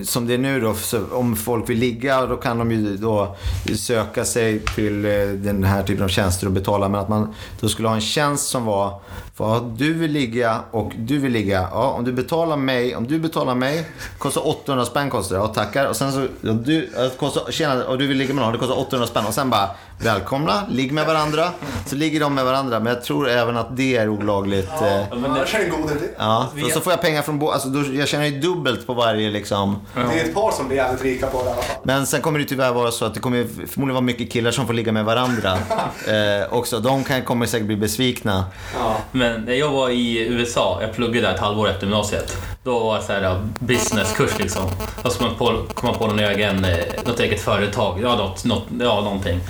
Som det är nu då, så om folk vill ligga då kan de ju då söka sig till eh, den här typen av tjänster och betala. Men att man då skulle ha en tjänst som var, för ja, du vill ligga och du vill ligga. Ja, om du betalar mig, om du betalar mig, kostar 800 spänn kostar det. Ja, tackar. Och sen så, ja, du, kostar, tjena, och du vill ligga med någon, det kostar 800 spänn. Och sen bara, välkomna, ligg med varandra. Så ligger de med varandra. Men jag tror även att det är olagligt. eh, Ja, men men det- är en god idé. Ja, och så får jag pengar från båda. Alltså, då- jag tjänar ju dubbelt på varje liksom. Det är ett par som blir jävligt rika på det i alla fall. Men sen kommer det tyvärr vara så att det kommer förmodligen vara mycket killar som får ligga med varandra. eh, också. De kan, kommer säkert bli besvikna. Ja. Men när jag var i USA, jag pluggade där ett halvår efter gymnasiet. Då var det så här, businesskurs liksom. Då ska man på, komma på någon egen, eh, något eget företag, ja, något, något, ja någonting.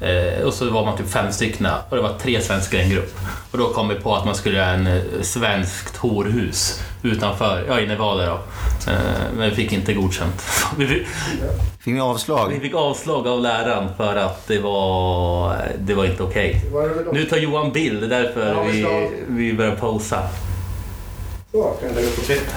Eh, och så var man typ fem stycken och det var tre svenskar i en grupp. Och då kom vi på att man skulle göra en eh, svenskt horhus utanför, ja i Nevada då. Eh, men vi fick inte godkänt. Vi fick, Fick ni avslag? vi fick avslag av läraren för att det var, det var inte okej. Då? Nu tar Johan bild, det är därför Ja, vi vi, börjar posa. Så kan jag lägga upp på Twitter.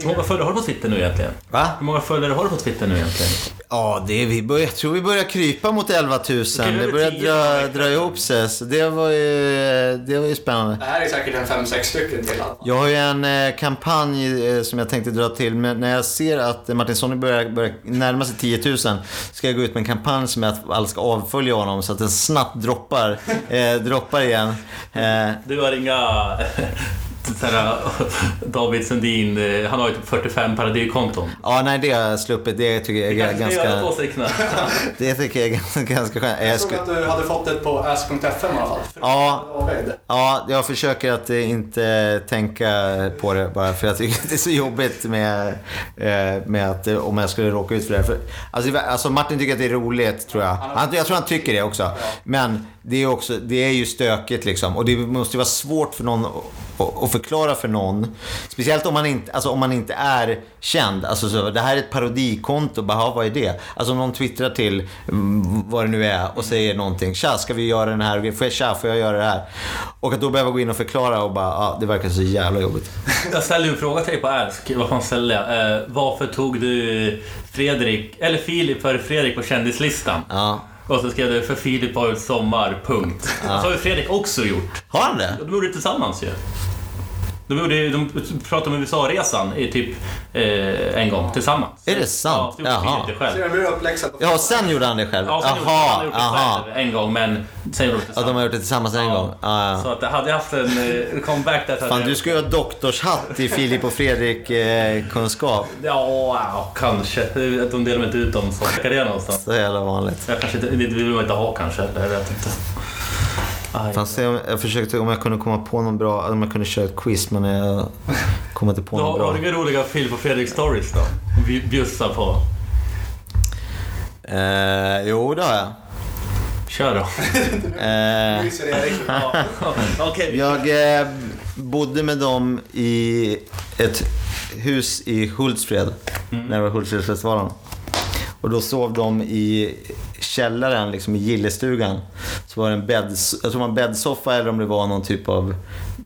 Hur många följare har du på Twitter nu egentligen? Va? Hur många följare har du på Twitter nu egentligen? Ja, det är, vi börjar, jag tror vi börjar krypa mot 11 000. vi Det börjar 10 dra,000. dra ihop sig. Så det var ju, det var ju spännande. Det här är säkert en fem, sex stycken till. Alltså. Jag har ju en eh, kampanj eh, som jag tänkte dra till. Men när jag ser att Martin Sonny börjar, börjar närma sig 10 000 ska jag gå ut med en kampanj som är att alla ska avfölja honom så att den snabbt droppar, eh, droppar igen. Eh, Du har inga... Såhär, David Sundin, eh, han har ju typ 45 paradyrkonton. ja, nej det har jag sluppit. Det tycker jag är Kanske ska göra ganska, åsikterna. det tycker jag är ganska, ganska skönt. Jag såg att du hade fått det på ask.fm i alla fall. Ja. Jag försöker att eh, inte tänka på det bara för jag tycker det är så jobbigt med, eh, med att om jag skulle råka ut för det. För, alltså, det- alltså Martin tycker att det är roligt tror jag. Han, jag tror han tycker det också. Men det är, också, det är ju stökigt liksom. Och det måste ju vara svårt för någon att- förklara för någon. Speciellt om man inte, alltså, om man inte är känd. Alltså, så, det här är ett parodikonto. Bara, "Ja, vad är det? Alltså om någon twittrar till mm, vad det nu är och säger någonting. Tja, ska vi göra den här? Får jag, tja, får jag göra det här? Och att då behöva gå in och förklara och bara, ja, det verkar så jävla jobbigt. Jag ställde ju en fråga till dig på Ask. Vad fan ställde jag? Eh, varför tog du Fredrik, eller Filip före Fredrik på kändislistan? Ja. Och så skrev du för Filip har ett sommar, punkt. Och så har ju Fredrik också gjort. Har han det? De gjorde det tillsammans ju. De, gjorde, de pratade om USA-resan i typ eh, en gång tillsammans. Är det sant? Ja, Jaha. gjorde det själv. uppläxad på Ja, sen gjorde han det själv? Ja, sen gjorde, han det själv en gång, men sen gjorde de det Ja, de har gjort det tillsammans en gång? Ja, ja. Så att hade jag haft en eh, comeback där så Fan, jag- du ska ju ha doktorshatt i Filip och Fredrik-kunskap. Ja, ja, kanske. Att de delar inte ut dem så. Ska det någonstans? Så jävla vanligt. Jag kanske inte, det vill man inte ha kanske. Jag vet inte. Aj. Fan, se om, jag försökte om jag kunde komma på någon bra, om jag kunde köra ett quiz men jag kom inte på någon har bra. du inga roliga Filip och Fredrik stories då? Vi bjussar på. Eh, jo, det har jag. Kör då. Eh, jag eh, bodde med dem i ett hus i Hultsfred, när det var Hultsfredsfestivalen. Och då sov de i källaren, liksom i gillestugan. Så var det en bädd, jag tror det var en bäddsoffa eller om det var någon typ av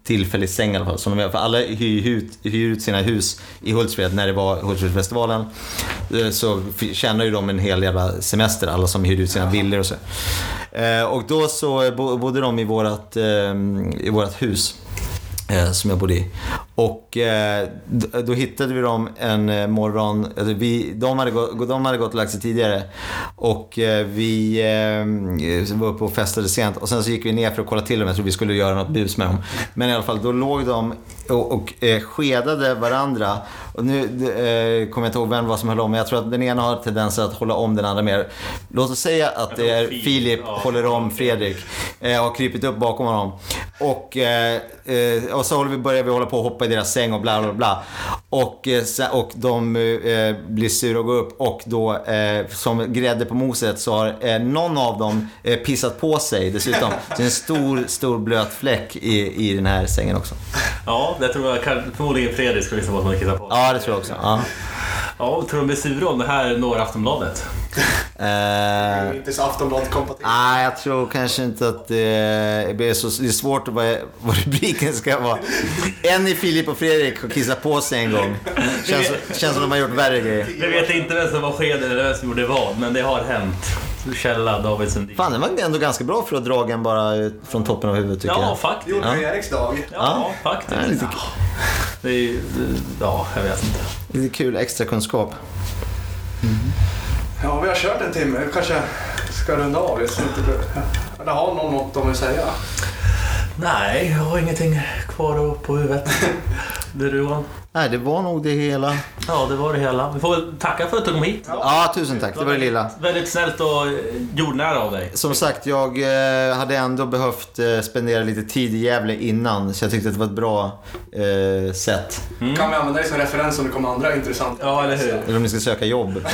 tillfällig säng i alla fall. Så de, för alla hyr ut, hyr ut sina hus i Hultsfred när det var Hultsfredsfestivalen. Eh, Så tjänar ju de en hel jävla semester, alla som hyr ut sina villor och så. Eh, Och då så bo- bodde de i vårat, eh, i vårat hus som jag bodde i. Och eh, då hittade vi dem en eh, morgon. Alltså vi, de, hade gått, de hade gått och lagt sig tidigare. Och eh, vi eh, var uppe och festade sent. Och sen så gick vi ner för att kolla till dem. Jag tror vi skulle göra något bus med dem. Men i alla fall, då låg de och, och eh, skedade varandra. Och nu eh, kommer jag inte ihåg vem var som höll om. Men jag tror att den ena har tendenser att hålla om den andra mer. Låt oss säga att det är Filip, ja. håller om Fredrik. Eh, har krypit upp bakom honom. Och, och så håller vi, börjar vi hålla på och hoppa i deras säng och bla bla bla. Och, eh, och de eh, blir sura och går upp. Och då, eh, som grädde på moset, så har eh, någon av dem eh, pissat på sig dessutom. Så det är en stor, stor blöt fläck i, i den här sängen också. Ja, det tror jag kan, förmodligen Fredrik skulle visa vad som har kissat på. Ja, det tror jag också. Ja. Ja, tror du de blir sura om det här når Aftonbladet? Eh, Inte så Aftonbladet-kompatibelt. Nej, jag tror kanske inte att det blir så... Det är svårt att vad, vad rubriken ska vara. En i Filip och Fredrik har kissat på sig en gång. Känns, känns som de har gjort värre grejer. Vi vet inte vem som var skeden eller vem som gjorde vad, men det har hänt. Källa David Sundin. Fan, den var ändå ganska bra för att dra den bara från toppen av huvudet tycker Ja, jag. faktiskt. Gjorde Ja. ja. Eriks dag. Ja, Ja, faktiskt. lite, Det är, ju- ja, jag vet inte. lite kul extra kunskap. Ja, vi har kört en timme. Vi kanske ska runda av. Inte det. Har någon något de vill säga? Nej, jag har ingenting kvar på huvudet. Det är du Johan? Nej, det var nog det hela. Ja, det var det hela. Vi får väl tacka för att du kom hit. Ja, tusen tack. Det var det lilla. Väldigt snällt och eh, jordnära av dig. Som sagt, jag eh, hade ändå behövt eh, spendera lite tid i Gävle innan. Så jag tyckte att det var ett bra eh, sätt. Kan vi använda det som referens om det kommer andra intressanta? Ja, eller hur? Eller om ni ska söka jobb.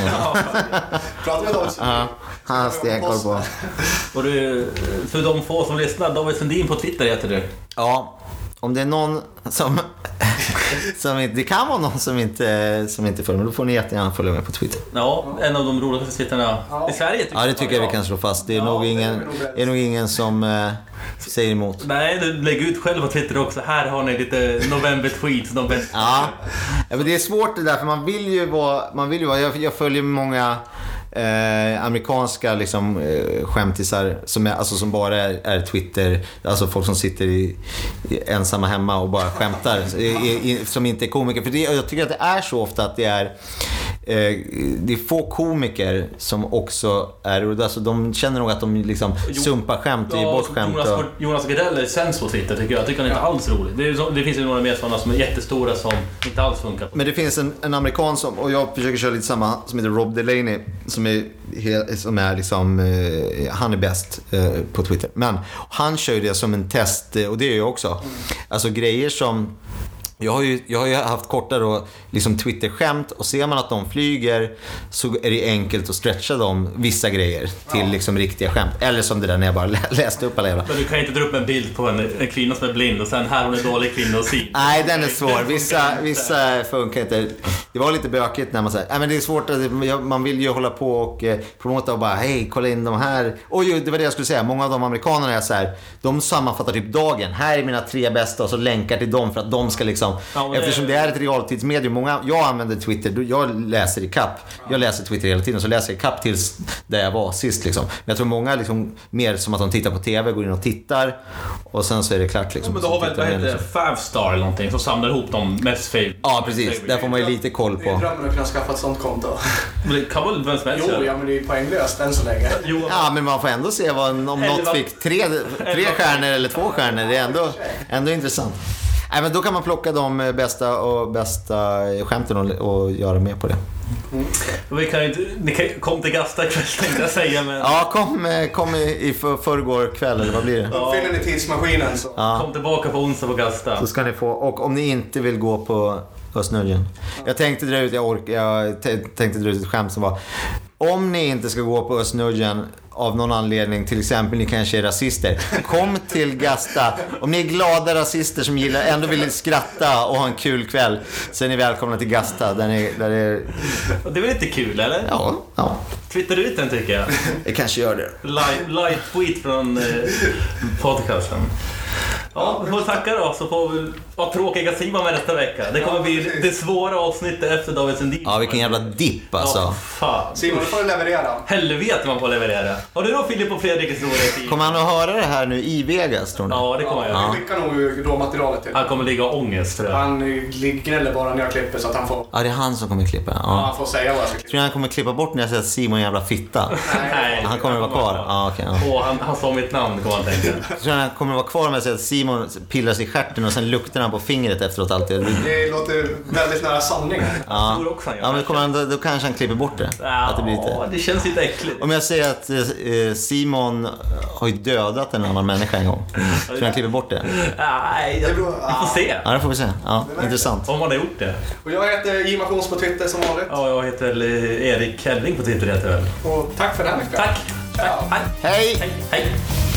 Pratar vi David Sundin? Ja, han har stenkoll på. Och du, för de få som lyssnar, David Sundin på Twitter heter du. Ja, om det är någon som... som inte, det kan vara någon som inte, som inte följer mig. Då får ni jättegärna följa mig på Twitter. Ja, en av de roligaste twittrarna i Sverige. Ja, det tycker jag vi kan slå fast. Det är, Ja, nog, det ingen, rätt. är nog ingen som eh, säger emot. Nej, du lägger ut själv på Twitter också. Här har ni lite november-tweets. Bästa. Ja. ja, men det är svårt det där för man vill ju vara... Man vill ju vara jag, jag följer många eh, amerikanska liksom, eh, skämtisar som, är, alltså, som bara är, är Twitter. Alltså folk som sitter i, i, ensamma hemma och bara skämtar. I, i, som inte är komiker. För det, jag tycker att det är så ofta att det är... Eh, det är få komiker som också är... Alltså, de känner nog att de liksom Jo. sumpar skämt och ger bort skämt. Jonas, Och, Jonas Gardell är sämst på Twitter tycker jag. Jag tycker han är inte alls rolig. Det, är, så- det finns ju några mer sådana som är jättestora som inte alls funkar. På. Men det finns en, en amerikan som, och jag försöker köra lite samma, som heter Rob Delaney. Som är, he- som är liksom, eh, han är bäst eh, på Twitter. Men han kör ju det som en test, eh, och det gör jag också. Alltså grejer som, jag har ju, jag har ju haft korta då, liksom Twitter-skämt och ser man att de flyger så är det enkelt att stretcha dem, vissa grejer, till liksom riktiga skämt. Eller som det där när jag bara lä- läste upp alla jävla Men du kan inte dra upp en bild på en, en kvinna som är blind och sen här hon en dålig kvinnosyn. Nej, den är svår. Vissa, vissa funkar inte. det var lite bökigt när man säger, nej men det är svårt, att, man vill ju hålla på och eh, promota och bara, hej, kolla in de här. Och ju, det var det jag skulle säga, många av de amerikanerna är så här, de sammanfattar typ dagen. Här är mina tre bästa och så länkar till dem för att de ska liksom, Ja, men det- eftersom det är ett realtidsmedium. Många, jag använder Twitter, jag läser i kapp. Jag läser Twitter hela tiden, så läser jag i kapp tills där jag var sist liksom. Men jag tror många liksom, mer som att de tittar på TV, går in och tittar och sen så är det klart liksom. Men du Så har väl, vad heter det. Five Star eller någonting som samlar ihop de mest fav- Ja, precis. favorite. Där får man ju lite koll Det är på. drömmen att kunna skaffa ett sånt konto. Men Det kan väl vem som helst Jo, ja men det är poänglöst än så länge. Jo, Ja, men man får ändå se vad, om något fick tre, tre stjärnor eller två stjärnor. Det är ändå, ändå intressant. Nej, men då kan man plocka de eh, bästa och bästa skämten och, och göra med på det. Vi kan ju inte... Ni kan, kom till Gasta ikväll tänkte jag säga, men... Ja, kom, eh, kom i, i för, förrgår kväll, eller vad blir det? Uppfinner ni tidsmaskinen så... Ja. Kom tillbaka på onsdag på Gasta. Så ska ni få, och om ni inte vill gå på Östnudgen. Jag tänkte dra ut, jag, ork, jag tänkte dra ut ett skämt som var. Om ni inte ska gå på Östnudgen av någon anledning, till exempel ni kanske är rasister. Kom till Gasta. Om ni är glada rasister som gillar, ändå vill skratta och ha en kul kväll så är ni välkomna till Gasta. Där ni, där det, Det är väl inte kul, eller? ja, ja, Twitter ut den tycker jag. det kanske gör det. Live, live tweet från eh, podcasten. Ja, vi får tacka då, så får vi ha tråkiga Simon med nästa vecka. Det kommer Ja, bli det svåra avsnittet efter David Sundin. Ja, vilken jävla dipp alltså. Ja, fan. Simon, nu får du leverera. Helvete man får leverera. Har du då Filip och Fredrik historia? Kommer han att höra det här nu i Vegas, tror ni? Ja, det kommer jag Ja, vi skickar nog råmaterialet till Han kommer ligga ångest tror jag. Han gnäller bara när jag klipper så att han får, Ja, det är han som kommer klippa. ja. Ja. han får säga vad jag ska klippa. Tror ni han kommer klippa bort när jag säger Simon jävla fitta? Nej, Han kommer att vara kvar? Ja, okej. ja. Åh, han, han sa mitt namn kommer han tänka. Tror ni han kommer att vara kvar med att säga att Simon pillar sig i stjärten och sen luktar han på fingret efteråt alltid? Det låter väldigt nära sanningen. Ja, tror också han gör ja men kommer han, då, då kanske han klipper bort det. Att det blir Ja, lite... det känns lite äckligt. Om jag säger att eh, Simon har ju dödat en annan människa en gång. Tror ni han klipper bort det? Nej, jag, vi får se. Ja, det får vi se. Ja, intressant. Om man har gjort det. Och jag heter J. Mations på Twitter som vanligt. Ja, jag heter eh, Erik Kelling på Twitter heter jag väl. Och tack för den här veckan. Tack! Ciao. Hej! Hej! Hej! Hej!